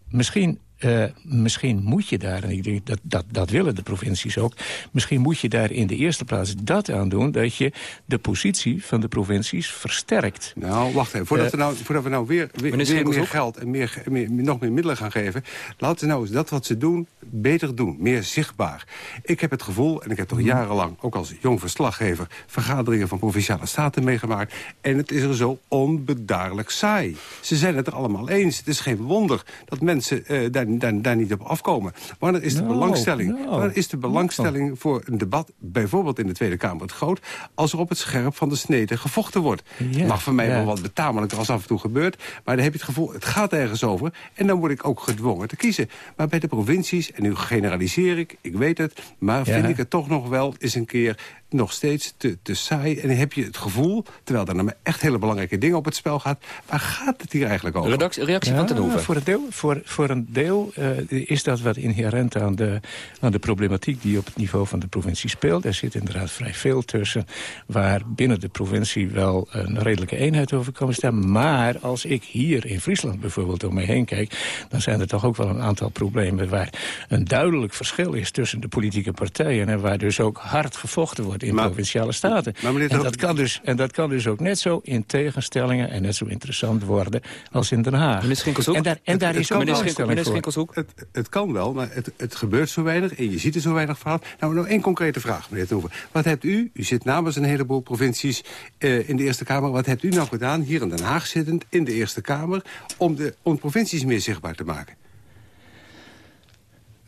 [SPEAKER 20] misschien Uh, misschien moet je daar, en ik denk dat, dat dat willen de provincies ook... misschien moet je daar in de eerste plaats dat aan doen... dat je de positie van de provincies versterkt.
[SPEAKER 12] Nou, wacht even. Voordat, uh, we, nou, voordat we nou weer, weer, weer meer geld en meer, meer, nog meer middelen gaan geven... laten ze nou eens dat wat ze doen beter doen. Meer zichtbaar. Ik heb het gevoel, en ik heb toch jarenlang... ook als jong verslaggever vergaderingen van Provinciale Staten meegemaakt... en het is er zo onbedaarlijk saai. Ze zijn het er allemaal eens. Het is geen wonder dat mensen uh, daar daar, daar, niet op afkomen. Wanneer is de
[SPEAKER 20] Nou,
[SPEAKER 12] belangstelling, wanneer is de belangstelling voor een debat... bijvoorbeeld in de Tweede Kamer het groot... als er op het scherp van de snede gevochten wordt?
[SPEAKER 20] Ja,
[SPEAKER 12] mag voor mij wel wat betamelijker als af en toe gebeurt... maar dan heb je het gevoel, het gaat ergens over... en dan word ik ook gedwongen te kiezen. Maar bij de provincies, en nu generaliseer ik, ik weet het... maar
[SPEAKER 20] Ja.
[SPEAKER 12] vind ik het toch nog wel eens een keer nog steeds te, te saai. En dan heb je het gevoel, terwijl er dan echt hele belangrijke dingen op het spel gaat... waar gaat het hier eigenlijk over?
[SPEAKER 11] Redactie, reactie
[SPEAKER 20] Ja,
[SPEAKER 11] van Ten Hoeven.
[SPEAKER 20] Voor, een deel, voor, voor een deel uh, is dat wat inherent aan de, aan de problematiek... die op het niveau van de provincie speelt. Er zit inderdaad vrij veel tussen... waar binnen de provincie wel een redelijke eenheid over kan staan. Maar als ik hier in Friesland bijvoorbeeld om me heen kijk... dan zijn er toch ook wel een aantal problemen... waar een duidelijk verschil is tussen de politieke partijen... en waar dus ook hard gevochten wordt in
[SPEAKER 12] Maar-
[SPEAKER 20] provinciale staten.
[SPEAKER 12] maar meneer
[SPEAKER 20] en, dat kan dus, en dat kan dus ook net zo in tegenstellingen... en net zo interessant worden als in Den Haag.
[SPEAKER 11] Meneer Schinkelshoek?
[SPEAKER 20] En daar, en daar
[SPEAKER 12] Het-
[SPEAKER 20] is
[SPEAKER 12] het
[SPEAKER 20] ook voor.
[SPEAKER 11] Schinkelshoek?
[SPEAKER 12] Het, het kan wel, maar het, het gebeurt zo weinig en je ziet er zo weinig van. Nou, nog één concrete vraag, meneer Ten Hoeven. Wat hebt u, u zit namens een heleboel provincies eh, in de Eerste Kamer... wat hebt u nou gedaan, hier in Den Haag zittend, in de Eerste Kamer... om de om provincies meer zichtbaar te maken?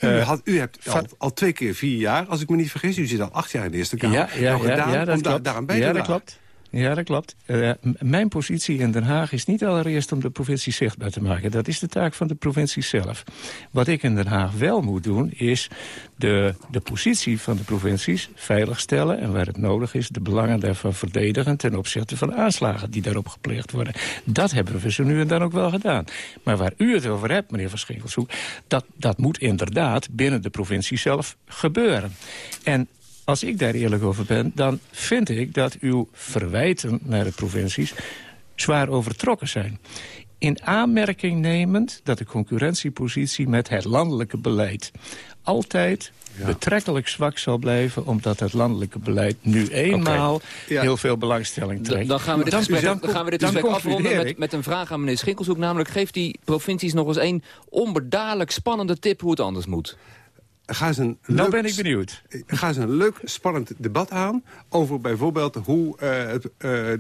[SPEAKER 12] U,
[SPEAKER 20] Eh,
[SPEAKER 12] had, u hebt al, al twee keer vier jaar, als ik me niet vergis... u zit al acht jaar in de Eerste Kamer.
[SPEAKER 20] Ja, ja,
[SPEAKER 12] nou
[SPEAKER 20] ja,
[SPEAKER 12] gedaan
[SPEAKER 20] ja, dat
[SPEAKER 12] om da-
[SPEAKER 20] klopt.
[SPEAKER 12] daaraan bij
[SPEAKER 20] ja,
[SPEAKER 12] te
[SPEAKER 20] dat
[SPEAKER 12] dragen.
[SPEAKER 20] klopt. Ja, dat klopt. Eh, mijn positie in Den Haag is niet allereerst om de provincie zichtbaar te maken. Dat is de taak van de provincie zelf. Wat ik in Den Haag wel moet doen, is de, de positie van de provincies veiligstellen... en waar het nodig is, de belangen daarvan verdedigen... ten opzichte van aanslagen die daarop gepleegd worden. Dat hebben we zo nu en dan ook wel gedaan. Maar waar u het over hebt, meneer Van Schinkelshoek... dat, dat moet inderdaad binnen de provincie zelf gebeuren. En als ik daar eerlijk over ben, dan vind ik dat uw verwijten naar de provincies zwaar overtrokken zijn. In aanmerking nemend dat de concurrentiepositie met het landelijke beleid altijd betrekkelijk zwak zal blijven... omdat het landelijke beleid nu eenmaal
[SPEAKER 12] Ja.
[SPEAKER 20] heel veel belangstelling trekt.
[SPEAKER 11] Dan gaan we dit
[SPEAKER 20] Dan-
[SPEAKER 11] gesprek,
[SPEAKER 20] dan-
[SPEAKER 11] dan gaan we dit
[SPEAKER 20] dan
[SPEAKER 11] gesprek afronden met, met een vraag aan meneer Schinkelshoek. Namelijk, geeft die provincies nog eens één onbedaarlijk spannende tip hoe het anders moet?
[SPEAKER 12] Ga eens een
[SPEAKER 20] nou
[SPEAKER 12] leuk,
[SPEAKER 20] ben ik benieuwd.
[SPEAKER 12] Ga eens een leuk, spannend debat aan... over bijvoorbeeld hoe uh, het, uh, de,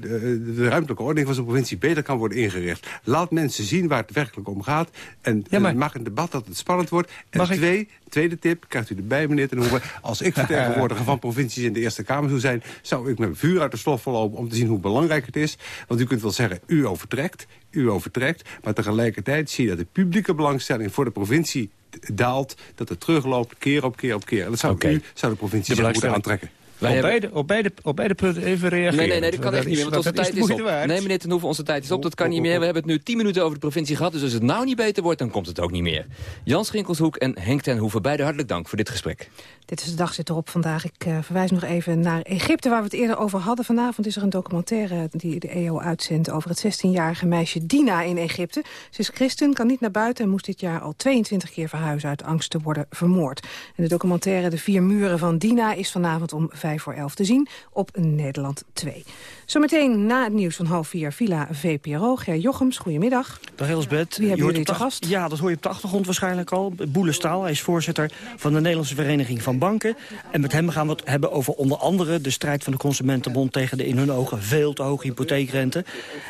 [SPEAKER 12] de, ruimtelijke ordening van zo'n provincie... beter kan worden ingericht. Laat mensen zien waar het werkelijk om gaat. En ja, maar... maak een debat dat het spannend wordt. En Mag twee, ik... tweede tip, krijgt u erbij, meneer Ten Hoeven. Als ik vertegenwoordiger van provincies in de Eerste Kamer zou zijn... zou ik met vuur uit de slof verlopen om te zien hoe belangrijk het is. Want u kunt wel zeggen, u overtrekt, u overtrekt. Maar tegelijkertijd zie je dat de publieke belangstelling voor de provincie daalt, dat het terugloopt keer op keer op keer. En dat zou, okay. u, zou de provincie zich moeten aantrekken.
[SPEAKER 20] Wij op, beide, op, beide, op beide punten even reageren.
[SPEAKER 11] Nee, nee, nee dat kan echt niet meer, want onze tijd is, op. Nee, meneer Ten Hoeven, onze tijd is op. Dat kan niet meer. We hebben het nu 10 minuten over de provincie gehad. Dus als het nou niet beter wordt, dan komt het ook niet meer. Jan Schinkelshoek en Henk Ten Hoeven, beide hartelijk dank voor dit gesprek.
[SPEAKER 13] Dit is de dag zit erop vandaag. Ik uh, verwijs nog even naar Egypte, waar we het eerder over hadden. Vanavond is er een documentaire die de EO uitzendt... over het 16-jarige meisje Dina in Egypte. Ze is christen, kan niet naar buiten... en moest dit jaar al 22 keer verhuizen uit angst te worden vermoord. En de documentaire De Vier Muren van Dina... is vanavond om 5 voor 11 te zien op Nederland 2. Zometeen na het nieuws van half vier Villa VPRO. Ger Jochems, goedemiddag.
[SPEAKER 21] Dag Elsbeth.
[SPEAKER 13] Wie hebben jullie te gast?
[SPEAKER 21] Ja, dat hoor je op de achtergrond waarschijnlijk al. Boele Staal, hij is voorzitter van de Nederlandse Vereniging van Banken. En met hem gaan we het hebben over onder andere de strijd van de Consumentenbond... tegen de in hun ogen veel te hoge hypotheekrente.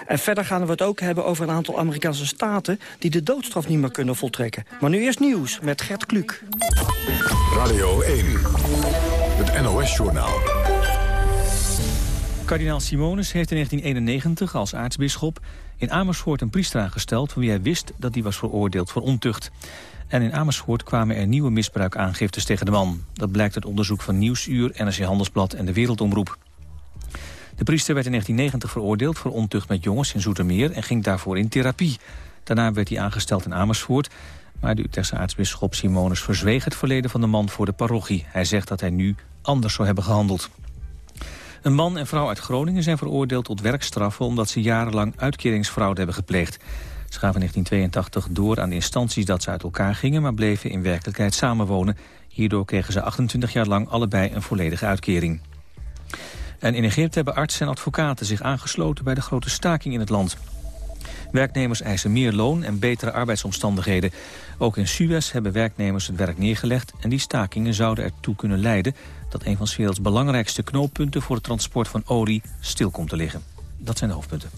[SPEAKER 21] En verder gaan we het ook hebben over een aantal Amerikaanse staten... die de doodstraf niet meer kunnen voltrekken. Maar nu eerst nieuws met Gert Kluk.
[SPEAKER 2] Radio 1, het NOS-journaal.
[SPEAKER 3] Kardinaal Simonus heeft in 1991 als aartsbisschop in Amersfoort een priester aangesteld... van wie hij wist dat hij was veroordeeld voor ontucht. En in Amersfoort kwamen er nieuwe misbruikaangiftes tegen de man. Dat blijkt uit onderzoek van Nieuwsuur, NRC Handelsblad en de Wereldomroep. De priester werd in 1990 veroordeeld voor ontucht met jongens in Zoetermeer... en ging daarvoor in therapie. Daarna werd hij aangesteld in Amersfoort... maar de Utrechtse aartsbisschop Simonus verzweeg het verleden van de man voor de parochie. Hij zegt dat hij nu anders zou hebben gehandeld. Een man en vrouw uit Groningen zijn veroordeeld tot werkstraffen... omdat ze jarenlang uitkeringsfraude hebben gepleegd. Ze gaven in 1982 door aan de instanties dat ze uit elkaar gingen... maar bleven in werkelijkheid samenwonen. Hierdoor kregen ze 28 jaar lang allebei een volledige uitkering. En in Egypte hebben artsen en advocaten zich aangesloten... bij de grote staking in het land. Werknemers eisen meer loon en betere arbeidsomstandigheden. Ook in Suez hebben werknemers het werk neergelegd... en die stakingen zouden ertoe kunnen leiden dat een van 's werelds belangrijkste knooppunten voor het transport van olie stil komt te liggen. Dat zijn de hoofdpunten.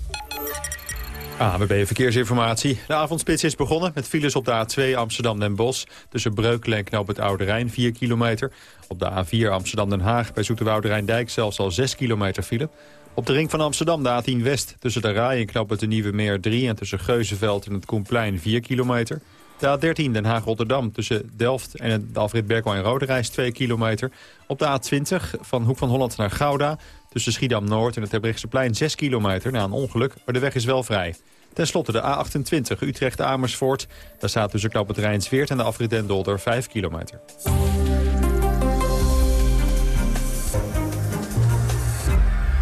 [SPEAKER 5] ABB Verkeersinformatie. De avondspits is begonnen met files op de A2 Amsterdam-Den Bosch... tussen Breukelen en Knoop het Oude Rijn, 4 kilometer. Op de A4 Amsterdam-Den Haag bij Zoeterwoude Rijndijk zelfs al 6 kilometer file. Op de ring van Amsterdam de A10 West tussen de Rai en de Nieuwe Meer 3... en tussen Geuzenveld en het Koenplein 4 kilometer. De A13 Den Haag-Rotterdam tussen Delft en het Alfred Berkel en Roderijs 2 kilometer. Op de A20 van Hoek van Holland naar Gouda tussen Schiedam-Noord en het plein 6 kilometer na een ongeluk. Maar de weg is wel vrij. Ten slotte de A28 Utrecht-Amersfoort. Daar staat tussen Knap het Rijnsweert en de afrit Den Dolder 5 kilometer.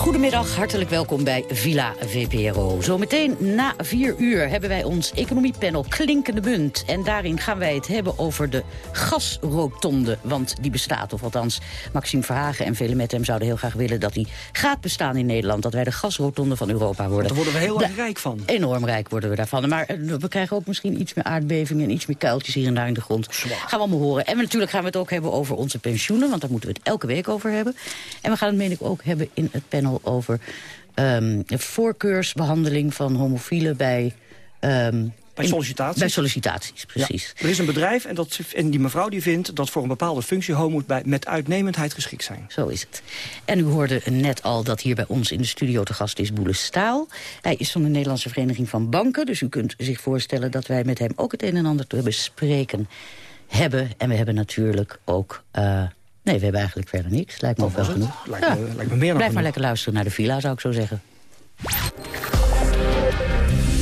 [SPEAKER 22] Goedemiddag, hartelijk welkom bij Villa VPRO. Zometeen na vier uur hebben wij ons economiepanel Klinkende Bunt. En daarin gaan wij het hebben over de gasrotonde. Want die bestaat, of althans Maxime Verhagen en velen met hem zouden heel graag willen... dat die gaat bestaan in Nederland, dat wij de gasrotonde van Europa worden.
[SPEAKER 21] Daar worden we heel erg rijk van.
[SPEAKER 22] Enorm rijk worden we daarvan. Maar eh, we krijgen ook misschien iets meer aardbevingen... en iets meer kuiltjes hier en daar in de grond. Gaan we allemaal horen. En natuurlijk gaan we het ook hebben over onze pensioenen... want daar moeten we het elke week over hebben. En we gaan het, meen ik, ook hebben in het panel over um, voorkeursbehandeling van homofielen bij... Um,
[SPEAKER 21] bij sollicitaties?
[SPEAKER 22] Bij sollicitaties, precies.
[SPEAKER 21] er is een bedrijf en, dat, en die mevrouw die vindt dat voor een bepaalde functie homo moet bij, met uitnemendheid geschikt zijn.
[SPEAKER 22] Zo is het. En u hoorde net al dat hier bij ons in de studio te gast is Boele Staal. Hij is van de Nederlandse Vereniging van Banken. Dus u kunt zich voorstellen dat wij met hem ook het een en ander te bespreken hebben. En we hebben natuurlijk ook... Uh, Nee, we hebben eigenlijk verder niks. Lijkt me ook wel genoeg.
[SPEAKER 21] Lijkt, me, lijkt me meer
[SPEAKER 22] Blijf maar lekker luisteren naar de villa, zou ik zo zeggen.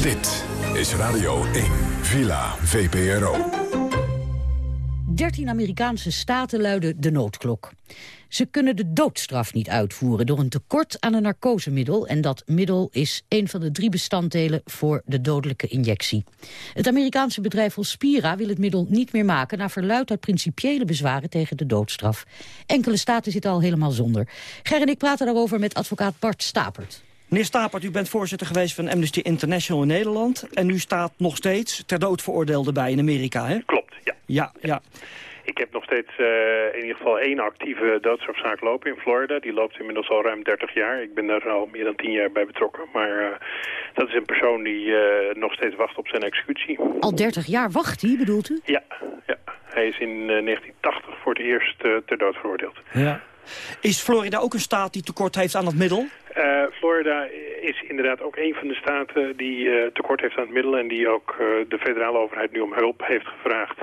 [SPEAKER 2] Dit is Radio 1, Villa VPRO.
[SPEAKER 22] 13 Amerikaanse staten luiden de noodklok. Ze kunnen de doodstraf niet uitvoeren door een tekort aan een narcosemiddel... en dat middel is een van de drie bestanddelen voor de dodelijke injectie. Het Amerikaanse bedrijf Hospira wil het middel niet meer maken... naar verluid uit principiële bezwaren tegen de doodstraf. Enkele staten zitten al helemaal zonder. Ger en ik praten daarover met advocaat Bart Stapert.
[SPEAKER 21] Meneer Stapert, u bent voorzitter geweest van Amnesty International in Nederland... en u staat nog steeds ter dood veroordeelde bij in Amerika, hè?
[SPEAKER 23] Klopt, ja.
[SPEAKER 21] Ja, ja.
[SPEAKER 23] Ik heb nog steeds uh, in ieder geval één actieve doodstrafzaak lopen in Florida. Die loopt inmiddels al ruim 30 jaar. Ik ben daar al meer dan 10 jaar bij betrokken. Maar uh, dat is een persoon die uh, nog steeds wacht op zijn executie.
[SPEAKER 22] Al 30 jaar wacht hij, bedoelt u?
[SPEAKER 23] Ja, ja. hij is in 1980 voor het eerst ter dood veroordeeld.
[SPEAKER 21] Ja. Is Florida ook een staat die tekort heeft aan het middel?
[SPEAKER 23] Uh, Florida is inderdaad ook een van de staten die uh, tekort heeft aan het middel... en die ook uh, de federale overheid nu om hulp heeft gevraagd.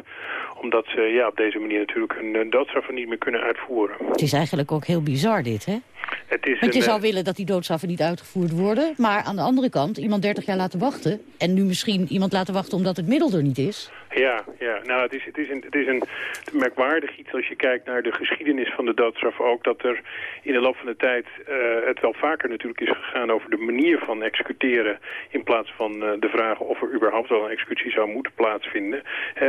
[SPEAKER 23] Omdat ze ja, op deze manier natuurlijk een doodstraf niet meer kunnen uitvoeren.
[SPEAKER 22] Het is eigenlijk ook heel bizar dit, hè?
[SPEAKER 23] Het is
[SPEAKER 22] Want je
[SPEAKER 23] een,
[SPEAKER 22] zou willen dat die doodstraffen niet uitgevoerd worden... maar aan de andere kant iemand 30 jaar laten wachten... en nu misschien iemand laten wachten omdat het middel er niet is...
[SPEAKER 23] Ja, ja. nou het is, het, is een, het is een merkwaardig iets als je kijkt naar de geschiedenis van de doodstraf ook. Dat er in de loop van de tijd uh, het wel vaker natuurlijk is gegaan over de manier van executeren. In plaats van uh, de vraag of er überhaupt wel een executie zou moeten plaatsvinden. He,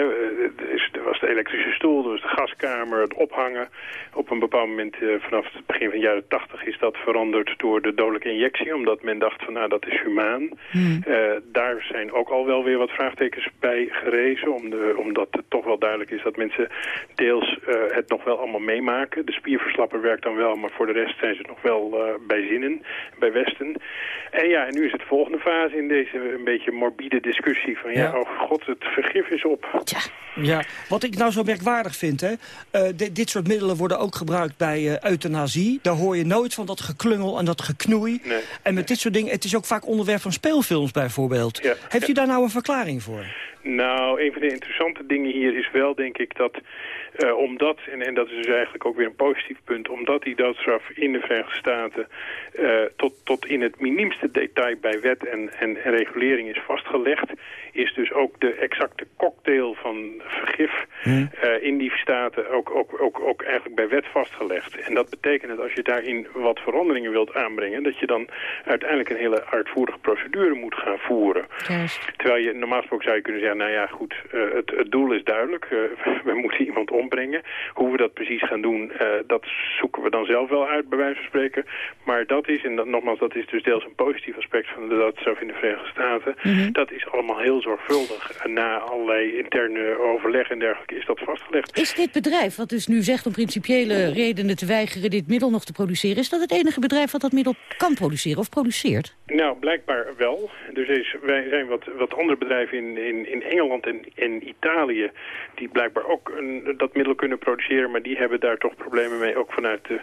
[SPEAKER 23] er was de elektrische stoel, er was de gaskamer, het ophangen. Op een bepaald moment uh, vanaf het begin van de jaren is dat veranderd door de dodelijke injectie. Omdat men dacht van nou dat is humaan. Hmm. daar zijn ook al wel weer wat vraagtekens bij gerezen om de, omdat het toch wel duidelijk is dat mensen deels uh, het nog wel allemaal meemaken. De spierverslapper werkt dan wel, maar voor de rest zijn ze nog wel uh, bij zinnen, bij Westen. En ja, en nu is het de volgende fase in deze een beetje morbide discussie van ja, ja oh god, het vergif is op.
[SPEAKER 22] Tja.
[SPEAKER 21] Ja, wat ik nou zo merkwaardig vind, hè, uh, dit, dit soort middelen worden ook gebruikt bij euthanasie. Daar hoor je nooit van dat geklungel en dat geknoei.
[SPEAKER 23] Nee.
[SPEAKER 21] En met dit soort dingen, het is ook vaak onderwerp van speelfilms bijvoorbeeld.
[SPEAKER 23] Ja.
[SPEAKER 21] Heeft u daar nou een verklaring voor?
[SPEAKER 23] Nou, een van de interessante dingen hier is wel, denk ik, dat uh, omdat, en, en dat is dus eigenlijk ook weer een positief punt, omdat die doodstraf in de Verenigde Staten uh, tot, tot in het minimste detail bij wet en, en, en, regulering is vastgelegd, is dus ook de exacte cocktail van vergif hmm. uh, in die staten ook, ook, ook, ook eigenlijk bij wet vastgelegd. En dat betekent dat als je daarin wat veranderingen wilt aanbrengen, dat je dan uiteindelijk een hele uitvoerige procedure moet gaan voeren.
[SPEAKER 22] Yes.
[SPEAKER 23] Terwijl je normaal gesproken zou je kunnen zeggen, nou ja goed, het, het doel is duidelijk, we moeten iemand om ombrengen. Hoe we dat precies gaan doen, uh, dat zoeken we dan zelf wel uit, bij wijze van spreken. Maar dat is, en dat, nogmaals, dat is dus deels een positief aspect van de doodstraf in de Verenigde Staten.
[SPEAKER 22] Mhm.
[SPEAKER 23] Mm -hmm. Dat is allemaal heel zorgvuldig. En na allerlei interne overleg en dergelijke is dat vastgelegd.
[SPEAKER 22] Is dit bedrijf, wat dus nu zegt om principiële redenen te weigeren dit middel nog te produceren, is dat het enige bedrijf wat dat middel kan produceren of produceert?
[SPEAKER 23] Nou, blijkbaar wel. Dus is, wij zijn wat, wat andere bedrijven in, in, in Engeland en in Italië die blijkbaar ook een, dat middel kunnen produceren, maar die hebben daar toch problemen mee, ook vanuit de,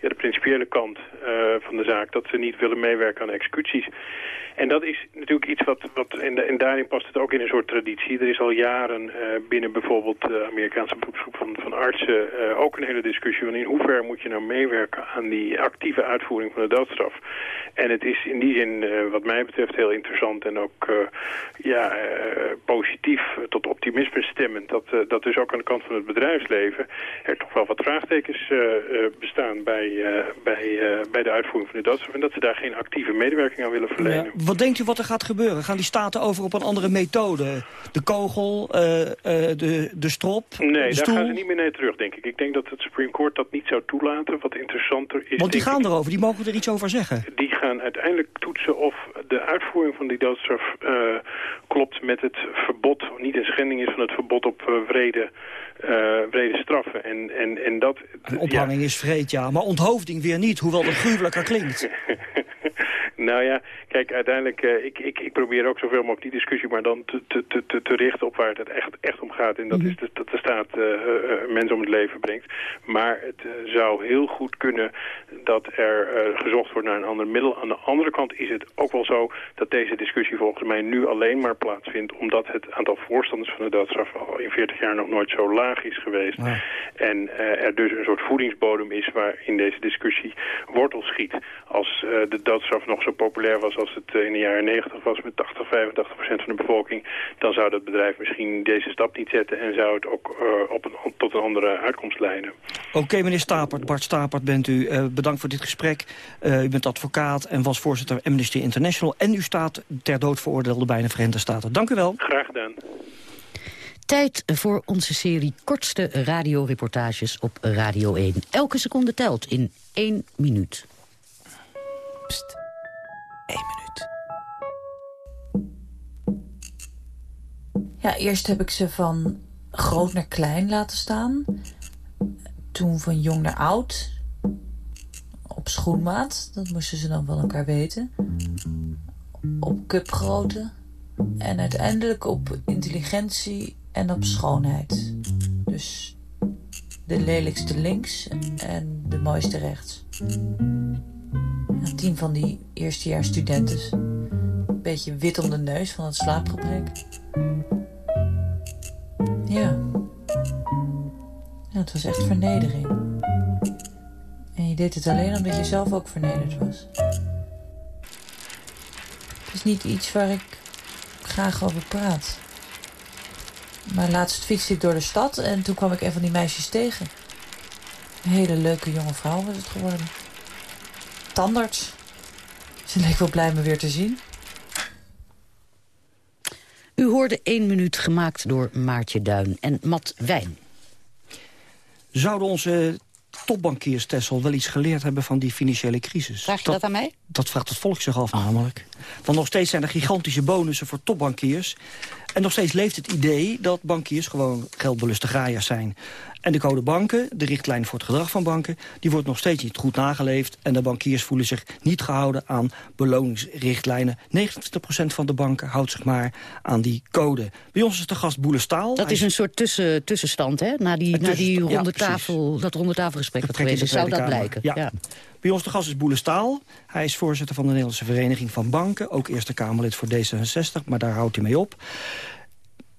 [SPEAKER 23] ja, de principiële kant uh, van de zaak, dat ze niet willen meewerken aan executies. En dat is natuurlijk iets wat, wat en, en daarin past het ook in een soort traditie. Er is al jaren uh, binnen bijvoorbeeld de Amerikaanse beroepsgroep van, van artsen uh, ook een hele discussie van in hoeverre moet je nou meewerken aan die actieve uitvoering van de doodstraf. En het is in die zin wat mij betreft heel interessant en ook ja, positief tot optimisme stemmend dat, dat dus ook aan de kant van het bedrijfsleven er toch wel wat vraagtekens bestaan bij, bij, bij de uitvoering van de doodstraf en dat ze daar geen actieve medewerking aan willen verlenen.
[SPEAKER 21] Ja. Wat denkt u wat er gaat gebeuren? Gaan die staten over op een andere methode? De kogel, de, de strop,
[SPEAKER 23] Nee,
[SPEAKER 21] de
[SPEAKER 23] daar
[SPEAKER 21] stoel?
[SPEAKER 23] gaan ze niet meer naar terug, denk ik. Ik denk dat het Supreme Court dat niet zou toelaten. Wat interessanter is...
[SPEAKER 21] Want die gaan
[SPEAKER 23] ik,
[SPEAKER 21] erover, die mogen er iets over zeggen.
[SPEAKER 23] Die gaan uiteindelijk toetsen of de uitvoering van die doodstraf klopt met het verbod, niet een schending is van het verbod op uh, wrede straffen. En, en, en dat...
[SPEAKER 21] Ophanging ja. is vreed, ja. Maar onthoofding weer niet, hoewel dat gruwelijker klinkt.
[SPEAKER 23] nou ja, kijk, uiteindelijk, uh, ik, ik, ik probeer ook zoveel mogelijk die discussie maar dan te, te, te, te richten op waar het echt, echt om gaat. En dat mm -hmm. is dat de staat uh, uh, mensen om het leven brengt. Maar het zou heel goed kunnen dat er gezocht wordt naar een ander middel. Aan de andere kant is het ook wel zo dat deze discussie volgens mij nu alleen maar plaatsvindt omdat het aantal voorstanders van de doodstraf al in 40 jaar nog nooit zo laag is geweest.
[SPEAKER 21] Ja.
[SPEAKER 23] En er dus een soort voedingsbodem is waarin deze discussie wortel schiet. Als de doodstraf nog zo populair was als het in de jaren 90 was met 80, 85 procent van de bevolking, dan zou dat bedrijf misschien deze stap niet zetten en zou het ook op een, tot een andere uitkomst leiden.
[SPEAKER 21] Oké, meneer Stapert, Bart Stapert bent u. bedankt voor dit gesprek. u bent advocaat en was voorzitter Amnesty International en u staat ter dood veroordeelde bij de Verenigde Staten. Dank u wel.
[SPEAKER 23] Graag gedaan.
[SPEAKER 22] Tijd voor onze serie kortste radioreportages op Radio 1. Elke seconde telt in één minuut. Pst, één minuut.
[SPEAKER 24] Ja, eerst heb ik ze van groot naar klein laten staan. Toen van jong naar oud. Op schoenmaat, dat moesten ze dan wel elkaar weten. Op cupgrootte. En uiteindelijk op intelligentie en op schoonheid. Dus de lelijkste links en de mooiste rechts. Ja, tien van die eerstejaars studenten. Een beetje wit om de neus van het slaapgebrek. Ja. ja. Het was echt vernedering. En je deed het alleen omdat je zelf ook vernederd was. Het is niet iets waar ik graag over praat. Maar laatst fietste ik door de stad en toen kwam ik een van die meisjes tegen. Een hele leuke jonge vrouw was het geworden. Tandarts. Ze leek wel blij me weer te zien.
[SPEAKER 22] U hoorde één minuut gemaakt door Maartje Duin en Matt Wijn.
[SPEAKER 21] Zouden onze topbankiers, Tessel, wel iets geleerd hebben van die financiële crisis?
[SPEAKER 22] Vraag je dat, aan mij?
[SPEAKER 21] Dat vraagt het volk zich af namelijk. Want nog steeds zijn er gigantische bonussen voor topbankiers. En nog steeds leeft het idee dat bankiers gewoon geldbeluste graaiers zijn. En de code banken, de richtlijn voor het gedrag van banken... die wordt nog steeds niet goed nageleefd. En de bankiers voelen zich niet gehouden aan beloningsrichtlijnen. 90% van de banken houdt zich maar aan die code. Bij ons is de gast Boele Staal.
[SPEAKER 22] Dat is een soort tussen, tussenstand, hè? Na die, na die ronde tafel, dat ronde tafelgesprek dat geweest is. Zou dat blijken?
[SPEAKER 21] Ja. Bij ons de gast is Boele Staal. Hij is voorzitter van de Nederlandse Vereniging van Banken. Ook Eerste Kamerlid voor D66, maar daar houdt hij mee op.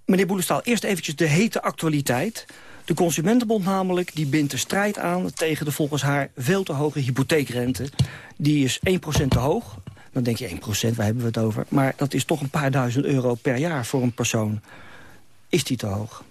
[SPEAKER 21] Meneer Boelestaal, eerst eventjes de hete actualiteit. De Consumentenbond namelijk, die bindt de strijd aan... tegen de volgens haar veel te hoge hypotheekrente. Die is 1% te hoog. Dan denk je 1%, waar hebben we het over? Maar dat is toch een paar duizend euro per jaar voor een persoon. Is die te hoog?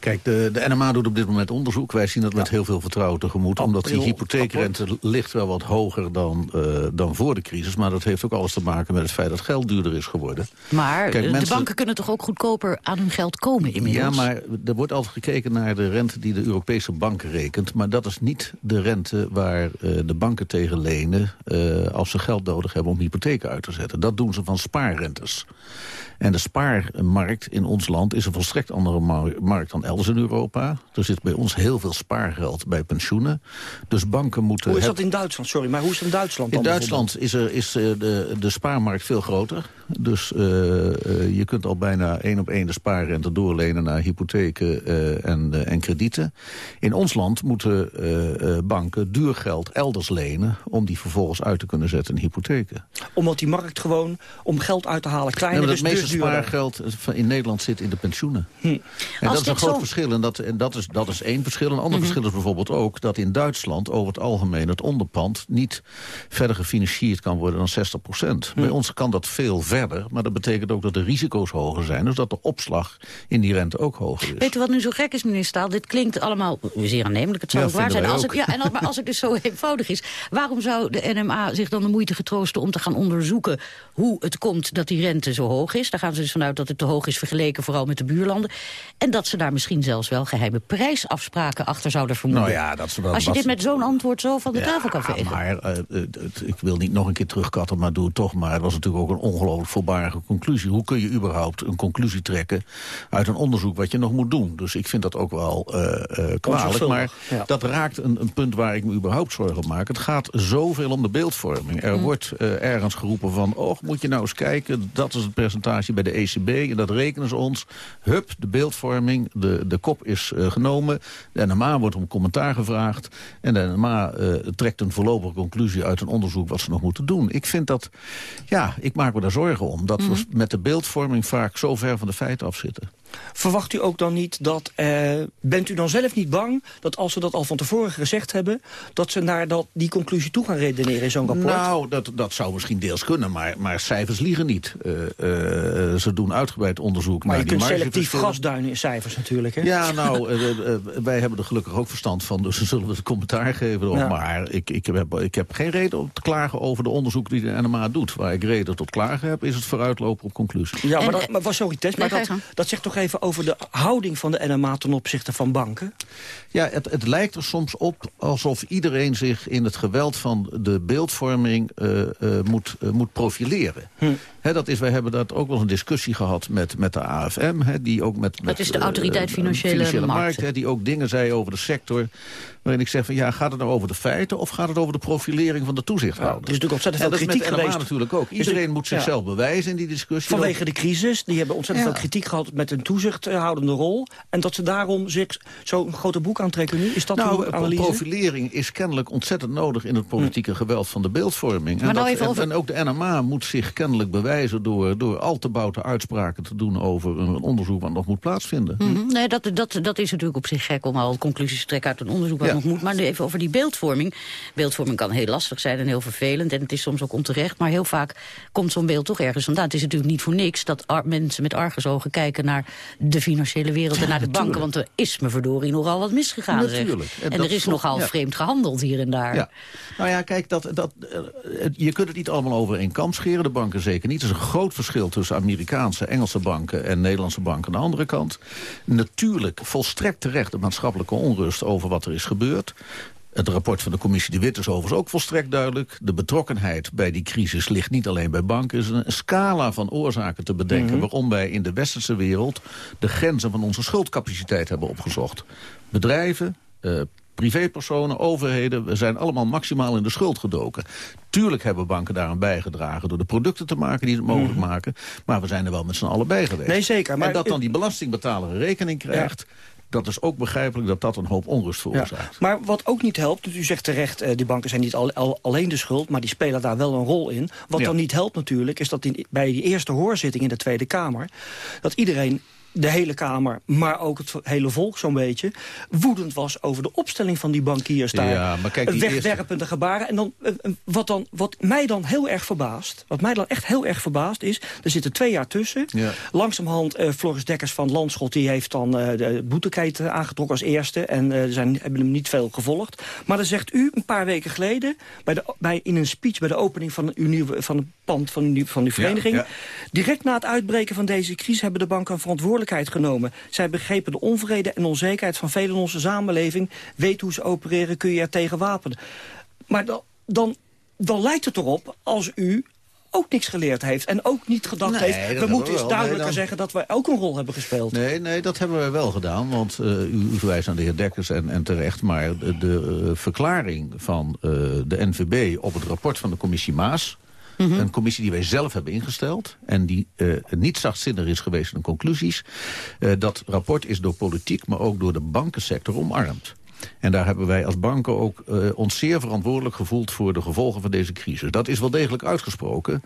[SPEAKER 25] Kijk, de, de NMA doet op dit moment onderzoek. Wij zien dat met heel veel vertrouwen tegemoet. omdat die hypotheekrente ligt wel wat hoger dan, uh, dan voor de crisis. Maar dat heeft ook alles te maken met het feit dat geld duurder is geworden.
[SPEAKER 22] Maar de banken kunnen toch ook goedkoper aan hun geld komen inmiddels?
[SPEAKER 25] Ja, maar er wordt altijd gekeken naar de rente die de Europese bank rekent. Maar dat is niet de rente waar uh, de banken tegen lenen... Uh, als ze geld nodig hebben om hypotheken uit te zetten. Dat doen ze van spaarrentes. En de spaarmarkt in ons land is een volstrekt andere markt dan elders in Europa. Er zit bij ons heel veel spaargeld bij pensioenen. Dus banken moeten...
[SPEAKER 21] Hoe is dat in Duitsland? Sorry, maar hoe is het in Duitsland
[SPEAKER 25] In Duitsland is, er, is uh, de, de spaarmarkt veel groter. Dus uh, uh, je kunt al bijna één op één de spaarrente doorlenen naar hypotheken en, en kredieten. In ons land moeten banken duur geld elders lenen... om die vervolgens uit te kunnen zetten in hypotheken.
[SPEAKER 21] Omdat die markt gewoon, om geld uit te halen, kleiner is, dus
[SPEAKER 25] spaargeld in Nederland zit in de pensioenen. Hm. En dat is een groot verschil. En, dat, en dat, is, dat is één verschil. Een ander mhm. verschil is bijvoorbeeld ook dat in Duitsland over het algemeen het onderpand niet verder gefinancierd kan worden dan 60 procent. Hm. Bij ons kan dat veel verder, maar dat betekent ook dat de risico's hoger zijn. Dus dat de opslag in die rente ook hoger is.
[SPEAKER 22] Weet u wat nu zo gek is, meneer Staal? Dit klinkt allemaal zeer aannemelijk. Het zou ja, waar zijn. Als ik, ja, en maar als het dus zo eenvoudig is, waarom zou de NMA zich dan de moeite getroosten om te gaan onderzoeken hoe het komt dat die rente zo hoog is? Daar gaan ze dus vanuit dat het te hoog is vergeleken vooral met de buurlanden. En dat ze daar misschien zelfs wel geheime prijsafspraken achter zouden vermoeden.
[SPEAKER 25] Nou ja, dat
[SPEAKER 22] Als je dit met zo'n antwoord zo van de tafel kan vegen.
[SPEAKER 25] maar uh, ik wil niet nog een keer terugkatten, maar doe het toch maar. Het was natuurlijk ook een ongelooflijk voorbarige conclusie. Hoe kun je überhaupt een conclusie trekken uit een onderzoek wat je nog moet doen? Dus ik vind dat ook wel uh, kwalijk. Maar dat raakt een, een, punt waar ik me überhaupt zorgen op maak. Het gaat zoveel om de beeldvorming. Er mm. wordt ergens geroepen van, oh, moet je nou eens kijken, dat is het percentage bij de ECB en dat rekenen ze ons. Hup, de beeldvorming, de, de kop is uh, genomen. De NMA wordt om commentaar gevraagd. En de NMA uh, eh, trekt een voorlopige conclusie uit een onderzoek wat ze nog moeten doen. Ik vind dat, ja, ik maak me daar zorgen om. Dat we mhm. met de beeldvorming vaak zo ver van de feiten afzitten.
[SPEAKER 21] Verwacht u ook dan niet dat... Uh, bent u dan zelf niet bang dat als ze dat al van tevoren gezegd hebben... dat ze naar dat, die conclusie toe gaan redeneren in zo'n rapport?
[SPEAKER 25] Nou, dat, dat zou misschien deels kunnen, maar, maar cijfers liegen niet. Uh, uh, ze doen uitgebreid onderzoek
[SPEAKER 21] maar
[SPEAKER 25] naar
[SPEAKER 21] je kunt selectief gasduinen in cijfers natuurlijk, hè?
[SPEAKER 25] Ja, nou, wij hebben er gelukkig ook verstand van... dus dan zullen we het commentaar geven. Ja. Maar ik, ik, heb, ik heb geen reden om te klagen over de onderzoek die de NMA doet. Waar ik reden tot klagen heb, is het vooruitlopen op conclusie.
[SPEAKER 21] Ja, maar, dat, maar sorry, Tess, maar dat, dat zegt toch even over de houding van de NMA ten opzichte van banken?
[SPEAKER 25] Ja, het, het lijkt er soms op alsof iedereen zich in het geweld van de beeldvorming uh, uh, moet, uh, moet profileren. Hm. He, dat is, wij hebben dat ook wel een discussie gehad met, met de AFM. He, die ook met, met,
[SPEAKER 22] dat is de autoriteit financiële, financiële markt.
[SPEAKER 25] He, die ook dingen zei over de sector. Waarin ik zeg van ja, gaat het nou over de feiten... of gaat het over de profilering van de toezichthouder?
[SPEAKER 21] Ja, er is natuurlijk ontzettend veel kritiek
[SPEAKER 25] geweest.
[SPEAKER 21] Dat is
[SPEAKER 25] natuurlijk ook. Iedereen dus, moet zichzelf ja. bewijzen in die discussie.
[SPEAKER 21] Vanwege de crisis. Die hebben ontzettend veel kritiek gehad met een toezichthoudende rol. En dat ze daarom zich zo'n grote boek aantrekken nu? Is dat
[SPEAKER 25] nou,
[SPEAKER 21] uw analyse?
[SPEAKER 25] profilering is kennelijk ontzettend nodig... in het politieke geweld van de beeldvorming.
[SPEAKER 22] Maar
[SPEAKER 25] en,
[SPEAKER 22] nou
[SPEAKER 25] dat,
[SPEAKER 22] even over...
[SPEAKER 25] en, ook de NMA moet zich kennelijk bewijzen... door, door al te boute uitspraken te doen over een onderzoek... wat nog moet plaatsvinden.
[SPEAKER 22] Mm -hmm. Nee, dat, dat, dat is natuurlijk op zich gek om al conclusies te trekken uit een onderzoek... ja. nog moet. Maar nu even over die beeldvorming. Beeldvorming kan heel lastig zijn en heel vervelend. En het is soms ook onterecht. Maar heel vaak komt zo'n beeld toch ergens vandaan. Het is natuurlijk niet voor niks dat mensen met argusogen kijken... naar de financiële wereld en naar de banken. Want er is me verdorie nogal wat misgegaan.
[SPEAKER 25] Natuurlijk.
[SPEAKER 22] En, en er is nogal ja. vreemd gehandeld hier en daar.
[SPEAKER 25] Ja. Nou ja, kijk, dat, dat, uh, je kunt het niet allemaal over één kam scheren. De banken zeker niet. Er is een groot verschil tussen Amerikaanse, Engelse banken... en Nederlandse banken aan de andere kant. Natuurlijk volstrekt terecht de maatschappelijke onrust over wat er is gebeurd. Het rapport van de commissie De Wit is overigens ook volstrekt duidelijk. De betrokkenheid bij die crisis ligt niet alleen bij banken. Er is een, scala van oorzaken te bedenken... Mm -hmm. waarom wij in de westerse wereld de grenzen van onze schuldcapaciteit hebben opgezocht. Bedrijven, uh, privépersonen, overheden... we zijn allemaal maximaal in de schuld gedoken. Tuurlijk hebben banken daaraan bijgedragen door de producten te maken die het mogelijk mm -hmm. maken. Maar we zijn er wel met z'n allen bij geweest.
[SPEAKER 21] Nee, zeker. Maar
[SPEAKER 25] en dat dan die belastingbetaler een rekening krijgt... Ja dat is ook begrijpelijk dat dat een hoop onrust veroorzaakt.
[SPEAKER 21] Ja, maar wat ook niet helpt, u zegt terecht... Uh, die banken zijn niet al, al, alleen de schuld, maar die spelen daar wel een rol in. Wat ja. dan niet helpt natuurlijk, is dat in, bij die eerste hoorzitting in de Tweede Kamer... dat iedereen de hele Kamer, maar ook het hele volk zo'n beetje... woedend was over de opstelling van die bankiers daar.
[SPEAKER 25] Ja, maar kijk, die
[SPEAKER 21] Wegwerpende
[SPEAKER 25] eerste...
[SPEAKER 21] gebaren. En dan, wat, dan, wat mij dan heel erg verbaast... wat mij dan echt heel erg verbaast is... er zitten twee jaar tussen.
[SPEAKER 25] Ja.
[SPEAKER 21] Langzamerhand, uh, Floris Dekkers van Landschot... die heeft dan uh, de boeteketen aangetrokken als eerste... en uh, zijn, hebben hem niet veel gevolgd. Maar dan zegt u een paar weken geleden... Bij de, bij, in een speech bij de opening van, uw nieuwe, van het pand van uw, van uw vereniging...
[SPEAKER 25] Ja,
[SPEAKER 21] direct na het uitbreken van deze crisis... hebben de banken een verantwoordelijkheid genomen. Zij begrepen de onvrede en onzekerheid van velen in onze samenleving. Weet hoe ze opereren, kun je er tegen wapenen. Maar dan, dan, dan lijkt het erop als u ook niks geleerd heeft. En ook niet gedacht
[SPEAKER 25] nee,
[SPEAKER 21] heeft... we moeten eens duidelijker nee, zeggen dat wij ook een rol hebben gespeeld.
[SPEAKER 25] Nee, nee dat hebben we wel gedaan. Want uh, u, u verwijst aan de heer Dekkers en, en terecht. Maar de, de uh, verklaring van uh, de NVB op het rapport van de commissie Maas... -hmm. Een commissie die wij zelf hebben ingesteld... en die uh, niet zachtzinnig is geweest in de conclusies. Uh, dat rapport is door politiek, maar ook door de bankensector omarmd. En daar hebben wij als banken ook uh, ons zeer verantwoordelijk gevoeld... voor de gevolgen van deze crisis. Dat is wel degelijk uitgesproken.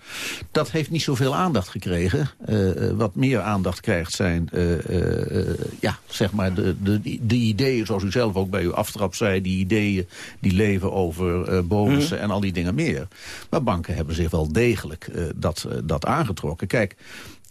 [SPEAKER 25] Dat heeft niet zoveel aandacht gekregen. Uh, wat meer aandacht krijgt zijn ja, zeg maar de, de, de ideeën... zoals u zelf ook bij uw aftrap zei... die ideeën die leven over bonussen en al die dingen meer. Maar banken hebben zich wel degelijk dat, dat aangetrokken. Kijk...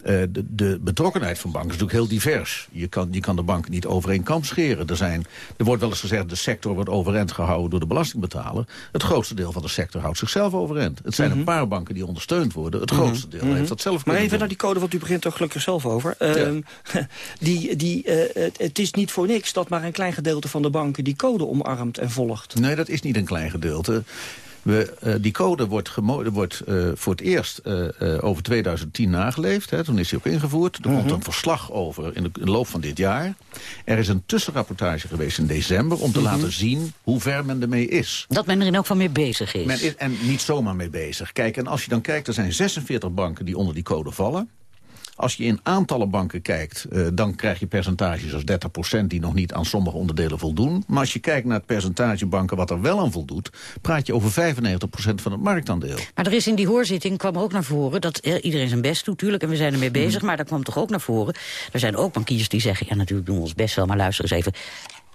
[SPEAKER 25] Uh, de, de, betrokkenheid van banken is natuurlijk heel divers. Je kan, je kan de banken niet over één scheren. Er, zijn, er wordt wel eens gezegd, de sector wordt overeind gehouden door de belastingbetaler. Het grootste deel van de sector houdt zichzelf overeind. Het zijn mm -hmm. een paar banken die ondersteund worden. Het grootste deel mm -hmm. heeft dat zelf
[SPEAKER 21] Maar even
[SPEAKER 25] doen.
[SPEAKER 21] naar die code, want u begint er gelukkig zelf over. Ja. Uh, die, die, uh, het, het is niet voor niks dat maar een klein gedeelte van de banken die code omarmt en volgt.
[SPEAKER 25] Nee, dat is niet een klein gedeelte. We, uh, die code wordt, wordt uh, voor het eerst uh, over 2010 nageleefd. Hè. Toen is hij ook ingevoerd. Er komt een verslag over in de, in de, loop van dit jaar. Er is een tussenrapportage geweest in december... om te -hmm. laten zien hoe ver men ermee is.
[SPEAKER 22] Dat men er in elk geval mee bezig is.
[SPEAKER 25] Men is. En niet zomaar mee bezig. Kijk, en als je dan kijkt, er zijn 46 banken die onder die code vallen. Als je in aantallen banken kijkt, uh, dan krijg je percentages als 30% die nog niet aan sommige onderdelen voldoen. Maar als je kijkt naar het percentage banken wat er wel aan voldoet, praat je over 95% van het marktaandeel.
[SPEAKER 22] Maar er is in die hoorzitting kwam ook naar voren dat eh, iedereen zijn best doet, natuurlijk, en we zijn ermee bezig.
[SPEAKER 25] Mhm.
[SPEAKER 22] Maar daar kwam toch ook naar voren. Er zijn ook bankiers die zeggen, ja natuurlijk doen we ons best wel, maar luister eens even.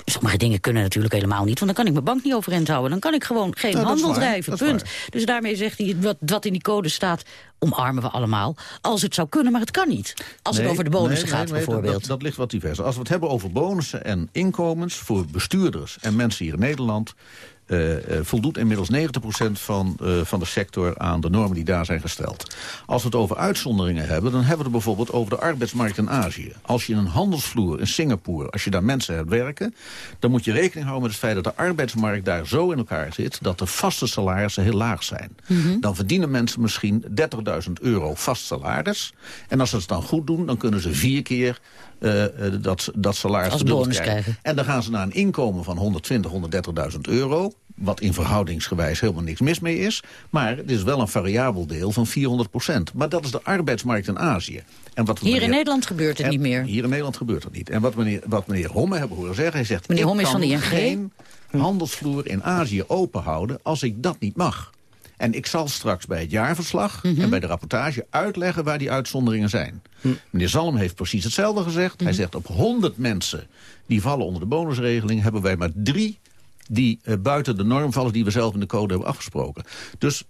[SPEAKER 22] Sommige dingen kunnen natuurlijk helemaal niet, want dan kan ik mijn bank niet overeind houden. Dan kan ik gewoon geen
[SPEAKER 25] Nou,
[SPEAKER 22] handel
[SPEAKER 25] waar,
[SPEAKER 22] drijven, punt. Dus daarmee zegt hij, wat, wat in die code staat, omarmen we allemaal. Als het zou kunnen, maar het kan niet. Als het over de bonussen
[SPEAKER 25] nee,
[SPEAKER 22] gaat
[SPEAKER 25] nee, dat-
[SPEAKER 22] bijvoorbeeld.
[SPEAKER 25] Dat, dat ligt wat diverser. Als we het hebben over bonussen en inkomens voor bestuurders en mensen hier in Nederland... eh, eh, voldoet inmiddels 90% van, eh, van de sector aan de normen die daar zijn gesteld. Als we het over uitzonderingen hebben, dan hebben we het bijvoorbeeld over de arbeidsmarkt in Azië. Als je in een handelsvloer in Singapore, als je daar mensen hebt werken... dan moet je rekening houden met het feit dat de arbeidsmarkt daar zo in elkaar zit... dat de vaste salarissen heel laag zijn.
[SPEAKER 22] Mhm.
[SPEAKER 25] Dan verdienen mensen misschien 30.000 euro vast salaris. En als ze het dan goed doen, dan kunnen ze vier keer eh, eh, dat, dat salaris
[SPEAKER 22] Als
[SPEAKER 25] verdubbeld
[SPEAKER 22] bonus krijgen.
[SPEAKER 25] En dan gaan ze naar een inkomen van 120, 130.000 euro. Wat in verhoudingsgewijs helemaal niks mis mee is. Maar het is wel een variabel deel van 400 procent. Maar dat is de arbeidsmarkt in Azië. En wat
[SPEAKER 22] Hier in Nederland gebeurt het
[SPEAKER 25] en
[SPEAKER 22] niet meer.
[SPEAKER 25] Hier in Nederland gebeurt het niet. En wat meneer, wat meneer Homme hebben horen zeggen, hij zegt...
[SPEAKER 22] Meneer
[SPEAKER 25] ik
[SPEAKER 22] Homme is van de ING.
[SPEAKER 25] geen handelsvloer in Azië openhouden als ik dat niet mag. En ik zal straks bij het jaarverslag
[SPEAKER 22] Mhm.
[SPEAKER 25] en bij de rapportage uitleggen waar die uitzonderingen zijn. Meneer Zalm heeft precies hetzelfde gezegd.
[SPEAKER 22] Mhm.
[SPEAKER 25] Hij zegt op 100 mensen die vallen onder de bonusregeling... hebben wij maar drie die eh, buiten de norm vallen die we zelf in de code hebben afgesproken. Dus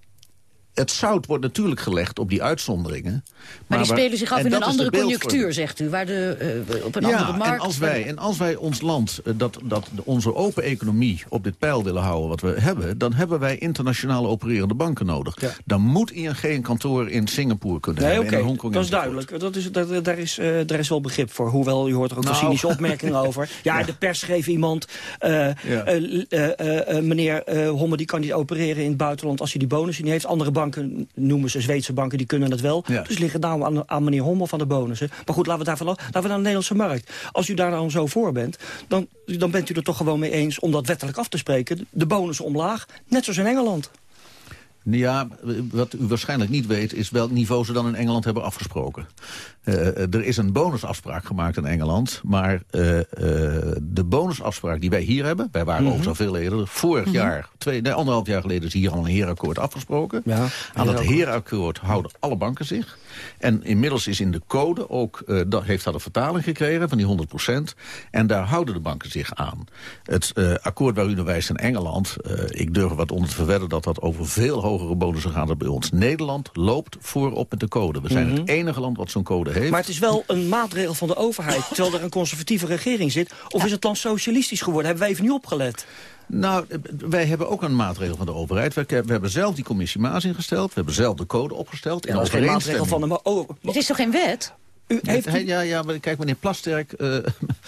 [SPEAKER 25] het zout wordt natuurlijk gelegd op die uitzonderingen.
[SPEAKER 22] Maar die spelen zich af in een andere conjunctuur, zegt u. Waar de, eh, op een
[SPEAKER 25] ja,
[SPEAKER 22] andere markt...
[SPEAKER 25] En als, wij, en als wij ons land, eh, dat, dat de- onze open economie op dit pijl willen houden wat we hebben... dan hebben wij internationale opererende banken nodig. Dan moet ING een kantoor in Singapore kunnen
[SPEAKER 21] Nee,
[SPEAKER 25] hebben. en in Hongkong
[SPEAKER 21] dat is duidelijk. Dat is, dat, daar, is, eh, daar is wel begrip voor. Hoewel, je hoort er ook
[SPEAKER 25] Nou.
[SPEAKER 21] cynische opmerkingen over. Ja, de pers schreef iemand... eh,
[SPEAKER 25] Ja.
[SPEAKER 21] eh, eh, eh, meneer eh, Homme die kan niet opereren in het buitenland als hij die bonussen niet heeft. Andere banken, noemen ze Zweedse banken, die kunnen dat wel.
[SPEAKER 25] Ja.
[SPEAKER 21] Dus liggen nou aan, aan meneer Homme van de bonussen. Maar goed, laten we daarvan af. Laten we naar de Nederlandse markt. Als u daar nou zo voor bent, dan, dan bent u er toch gewoon mee eens... om dat wettelijk af te spreken. De bonussen omlaag, net zoals in Engeland.
[SPEAKER 25] Ja, wat u waarschijnlijk niet weet... is welk niveau ze dan in Engeland hebben afgesproken. Eh, er is een bonusafspraak gemaakt in Engeland... maar eh, eh, de bonusafspraak die wij hier hebben... wij waren
[SPEAKER 21] Mhm.
[SPEAKER 25] overigens al veel eerder... vorig
[SPEAKER 21] Mhm.
[SPEAKER 25] jaar, twee, nee, anderhalf jaar geleden... is hier al een heerakkoord afgesproken.
[SPEAKER 21] Ja,
[SPEAKER 25] Aan
[SPEAKER 21] heerakkoord.
[SPEAKER 25] heerakkoord houden alle banken zich. En inmiddels is in de code ook... eh, dat heeft dat een vertaling gekregen van die 100% En daar houden de banken zich aan. Het eh, akkoord waar u naar wijst in Engeland... eh, ik durf wat onder te verwedden dat dat over veel hogere bonussen gaat dan bij ons. Nederland loopt voorop met de code. We zijn
[SPEAKER 21] Mhm.
[SPEAKER 25] het enige land wat zo'n code heeft.
[SPEAKER 21] Maar het is wel een maatregel van de overheid, terwijl er een conservatieve regering zit. Of is het land socialistisch geworden? Hebben wij even niet opgelet?
[SPEAKER 25] Nou, eh, wij hebben ook een maatregel van de overheid. We, we hebben zelf die commissie Maas ingesteld. We hebben zelf de code opgesteld.
[SPEAKER 21] Ja, dat is geen maatregel van de... Oh,
[SPEAKER 22] Het is toch geen wet?
[SPEAKER 21] U, heeft u,
[SPEAKER 25] Ja, ja, maar kijk, meneer Plasterk... eh,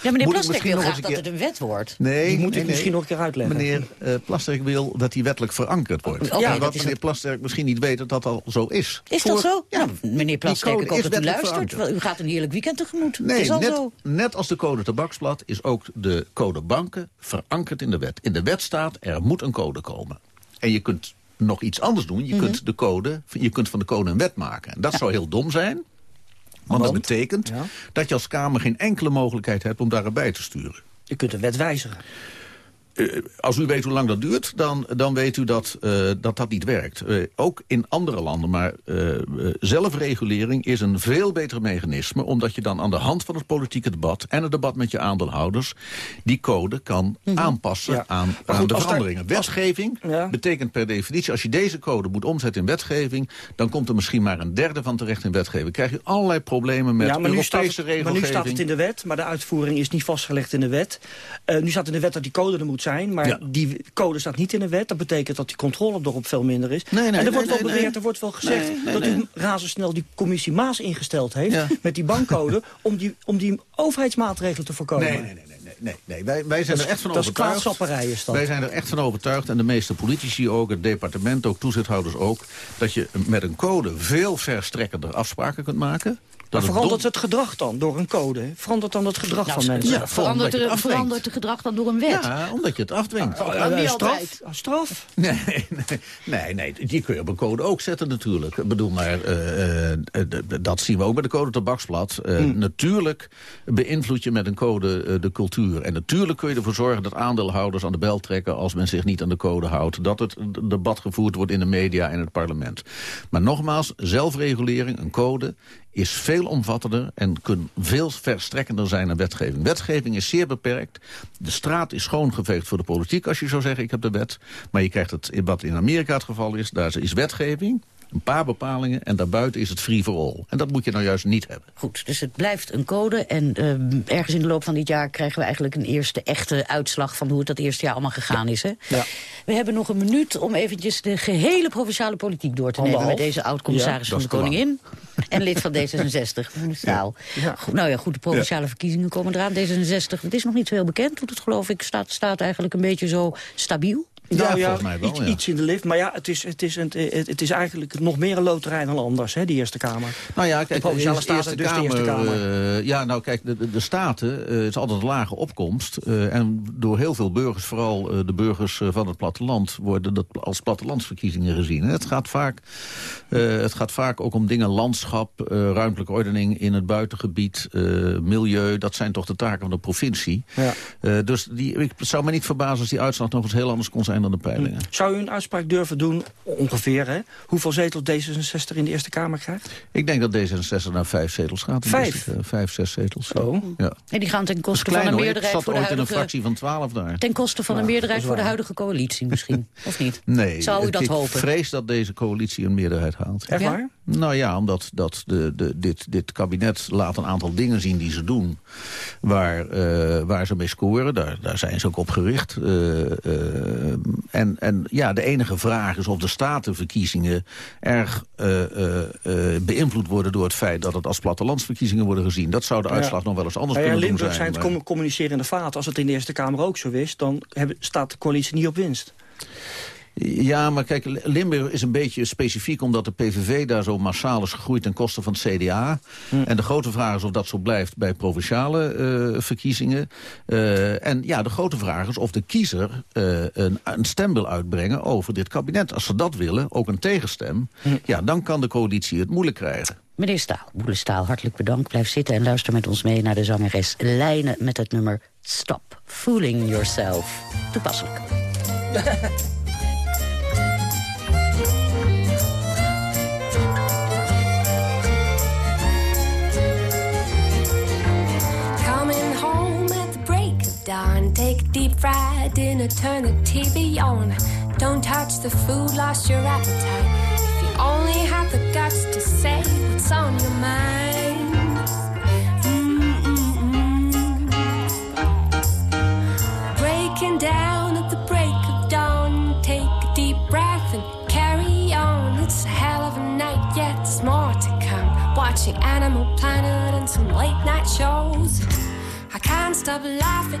[SPEAKER 22] Ja, meneer Plasterk
[SPEAKER 25] misschien
[SPEAKER 22] wil
[SPEAKER 25] nog
[SPEAKER 22] graag
[SPEAKER 25] eens
[SPEAKER 22] dat
[SPEAKER 25] een
[SPEAKER 22] het
[SPEAKER 25] keer-
[SPEAKER 22] een wet wordt.
[SPEAKER 25] Nee,
[SPEAKER 21] die moet
[SPEAKER 25] nee,
[SPEAKER 21] ik misschien
[SPEAKER 25] nee.
[SPEAKER 21] nog een keer uitleggen.
[SPEAKER 25] Meneer eh Plasterk wil dat die wettelijk verankerd wordt.
[SPEAKER 22] Oké,
[SPEAKER 25] ja, wat meneer Plasterk misschien niet weet dat dat al zo is.
[SPEAKER 22] Is
[SPEAKER 25] Voor-
[SPEAKER 22] dat zo?
[SPEAKER 25] Ja,
[SPEAKER 22] Nou, meneer Plasterk, ik hoop dat u luistert.
[SPEAKER 25] verankerd.
[SPEAKER 22] U gaat een heerlijk weekend tegemoet.
[SPEAKER 25] Nee,
[SPEAKER 22] is al
[SPEAKER 25] net,
[SPEAKER 22] zo.
[SPEAKER 25] net als de code tabaksblad is ook de code banken verankerd in de wet. In de wet staat, er moet een code komen. En je kunt nog iets anders doen. Je,
[SPEAKER 22] Mhm.
[SPEAKER 25] kunt, de code, je kunt van de code een wet maken. En dat zou heel dom zijn. Want dat betekent
[SPEAKER 21] Ja.
[SPEAKER 25] dat je als Kamer geen enkele mogelijkheid hebt om daar erbij te sturen.
[SPEAKER 21] Je kunt de wet wijzigen.
[SPEAKER 25] Eh, als u weet hoe lang dat duurt, dan, dan weet u dat, eh, dat dat niet werkt. Eh, ook in andere landen, maar zelfregulering is een veel beter mechanisme... omdat je dan aan de hand van het politieke debat en het debat met je aandeelhouders... die code kan aanpassen
[SPEAKER 21] Ja.
[SPEAKER 25] aan, aan de
[SPEAKER 21] daar-
[SPEAKER 25] veranderingen. Wetgeving
[SPEAKER 21] Ja.
[SPEAKER 25] betekent per definitie, als je deze code moet omzetten in wetgeving... dan komt er misschien maar een derde van terecht in wetgeving. krijg je allerlei problemen met
[SPEAKER 21] ja, maar nu, staat het, maar nu staat het in de wet, maar de uitvoering is niet vastgelegd in de wet. Nu staat in de wet dat die code er moet zijn, maar
[SPEAKER 25] Ja.
[SPEAKER 21] die code staat niet in de wet. Dat betekent dat die controle erop veel minder is.
[SPEAKER 25] Nee, nee,
[SPEAKER 21] en er
[SPEAKER 25] nee,
[SPEAKER 21] wordt wel beweerd, er wordt wel gezegd dat u razendsnel die commissie Maas ingesteld heeft
[SPEAKER 25] Ja.
[SPEAKER 21] met die bankcode om die, om die overheidsmaatregelen te voorkomen.
[SPEAKER 25] Nee, nee, nee, nee, nee. Wij, wij zijn
[SPEAKER 21] Dat
[SPEAKER 25] er echt van
[SPEAKER 21] dat
[SPEAKER 25] overtuigd.
[SPEAKER 21] kwaadsapperij is dat.
[SPEAKER 25] Wij zijn er echt van overtuigd, en de meeste politici ook, het departement ook, toezichthouders ook, dat je met een code veel verstrekkender afspraken kunt maken.
[SPEAKER 21] Maar verandert het gedrag dan door een code? Verandert dan het gedrag
[SPEAKER 22] Nou,
[SPEAKER 21] van mensen?
[SPEAKER 22] Ja, verandert, er, verandert het gedrag dan door een wet?
[SPEAKER 25] Ja, omdat je het afdwingt.
[SPEAKER 22] Oh, nou, niet
[SPEAKER 21] straf?
[SPEAKER 22] altijd.
[SPEAKER 21] Straf?
[SPEAKER 25] Nee, nee, nee, nee, die kun je op een code ook zetten natuurlijk. Ik bedoel, maar eh, eh, dat zien we ook bij de code tabaksblad. Eh,
[SPEAKER 21] Hmm.
[SPEAKER 25] Natuurlijk beïnvloed je met een code de cultuur. En natuurlijk kun je ervoor zorgen dat aandeelhouders aan de bel trekken... als men zich niet aan de code houdt. Dat het debat gevoerd wordt in de media en het parlement. Maar nogmaals, zelfregulering, een code is veel omvattender en kan veel verstrekkender zijn dan wetgeving. Wetgeving is zeer beperkt. De straat is schoongeveegd voor de politiek als je zou zeggen ik heb de wet. Maar je krijgt het, wat in Amerika het geval is, daar is wetgeving, een paar bepalingen en daarbuiten is het free for all. En dat moet je nou juist niet hebben.
[SPEAKER 22] Goed, dus het blijft een code. En eh, ergens in de loop van dit jaar krijgen we eigenlijk een eerste echte uitslag... van hoe het dat eerste jaar allemaal gegaan is. Hè?
[SPEAKER 21] Ja.
[SPEAKER 22] We hebben nog een minuut om eventjes de gehele provinciale politiek door te nemen... met deze oud-commissaris
[SPEAKER 25] Ja,
[SPEAKER 22] van de Koningin. En lid van D66, meneer Staal. Goed, Nou ja, goed, de provinciale verkiezingen komen eraan. D66, het is nog niet zo heel bekend. Want het geloof ik staat, staat eigenlijk een beetje zo stabiel.
[SPEAKER 21] Nou ja,
[SPEAKER 25] volgens mij wel,
[SPEAKER 21] iets,
[SPEAKER 25] ja.
[SPEAKER 21] iets in de lift. Maar ja, het is, het, is een, het, het is eigenlijk nog meer een loterij dan anders, hè, die Eerste Kamer.
[SPEAKER 25] Nou ja,
[SPEAKER 21] De
[SPEAKER 25] kijk, de Eerste
[SPEAKER 21] Staten, dus de Eerste Kamer.
[SPEAKER 25] eh, ja, nou kijk, de, de, de Staten uh, is altijd een lage opkomst. Uh, en door heel veel burgers, vooral de burgers van het platteland... worden dat als plattelandsverkiezingen gezien. En het, gaat vaak, het gaat vaak ook om dingen, landschap, ruimtelijke ordening... in het buitengebied, milieu. Dat zijn toch de taken van de provincie.
[SPEAKER 21] Ja.
[SPEAKER 25] dus die, ik het zou me niet verbazen als die uitslag nog eens heel anders kon zijn dan de peilingen.
[SPEAKER 21] Zou u een uitspraak durven doen, ongeveer, hè? hoeveel zetels D66 in de Eerste Kamer krijgt?
[SPEAKER 25] Ik denk dat D66 naar vijf zetels gaat.
[SPEAKER 21] Vijf?
[SPEAKER 25] Uh, vijf, zes zetels.
[SPEAKER 21] Oh.
[SPEAKER 25] Ja.
[SPEAKER 22] En die gaan ten koste
[SPEAKER 25] klein,
[SPEAKER 22] van een meerderheid
[SPEAKER 25] Ik zat
[SPEAKER 22] voor de
[SPEAKER 25] ooit in
[SPEAKER 22] huidige...
[SPEAKER 25] een fractie van twaalf daar.
[SPEAKER 22] Ten koste van
[SPEAKER 21] Ja,
[SPEAKER 22] een meerderheid voor de huidige coalitie misschien, of niet?
[SPEAKER 25] Nee,
[SPEAKER 22] Zou u
[SPEAKER 25] ik-
[SPEAKER 22] dat
[SPEAKER 25] ik
[SPEAKER 22] hopen?
[SPEAKER 25] vrees dat deze coalitie een meerderheid haalt.
[SPEAKER 21] Echt
[SPEAKER 22] Ja?
[SPEAKER 21] waar?
[SPEAKER 25] Nou ja, omdat dat de, de, dit, dit kabinet laat een aantal dingen zien die ze doen... waar, eh, waar ze mee scoren. Daar, daar zijn ze ook op gericht. Eh, eh, en, en ja, de enige vraag is of de statenverkiezingen... erg beïnvloed worden door het feit dat het als plattelandsverkiezingen worden gezien. Dat zou de
[SPEAKER 21] Ja.
[SPEAKER 25] uitslag nog wel eens anders
[SPEAKER 21] Nou ja,
[SPEAKER 25] kunnen doen
[SPEAKER 21] Limburg
[SPEAKER 25] zijn.
[SPEAKER 21] zijn het
[SPEAKER 25] maar-
[SPEAKER 21] com- communicerende vaat. Als het in de Eerste Kamer ook zo is, dan hebben, staat de coalitie niet op winst.
[SPEAKER 25] Ja, maar kijk, Limburg is een beetje specifiek... omdat de PVV daar zo massaal is gegroeid ten koste van het CDA. En de grote vraag is of dat zo blijft bij provinciale eh, verkiezingen. Eh, en ja, de grote vraag is of de kiezer eh, een, een stem wil uitbrengen over dit kabinet. Als ze dat willen, ook een tegenstem... ja, dan kan de coalitie het moeilijk krijgen.
[SPEAKER 22] Meneer Staal, Boele Staal, hartelijk bedankt. Blijf zitten en luister met ons mee naar de zangeres Lijnen... met het nummer Stop Fooling Yourself. Toepasselijk.
[SPEAKER 26] deep fried dinner, turn the TV on. Don't touch the food, lost your appetite. If you only had the guts to say what's on your mind. Mm-mm-mm. Breaking down at the break of dawn. Take a deep breath and carry on. It's a hell of a night, yet there's more to come. Watching Animal Planet and some late night shows. I can't stop laughing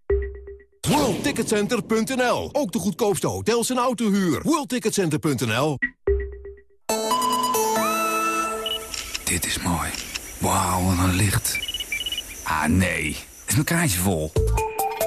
[SPEAKER 27] WorldTicketCenter.nl. Ook de goedkoopste hotels en autohuur. WorldTicketCenter.nl.
[SPEAKER 28] Dit is mooi. Wauw, wat een licht. Ah, nee. Is mijn kaartje vol.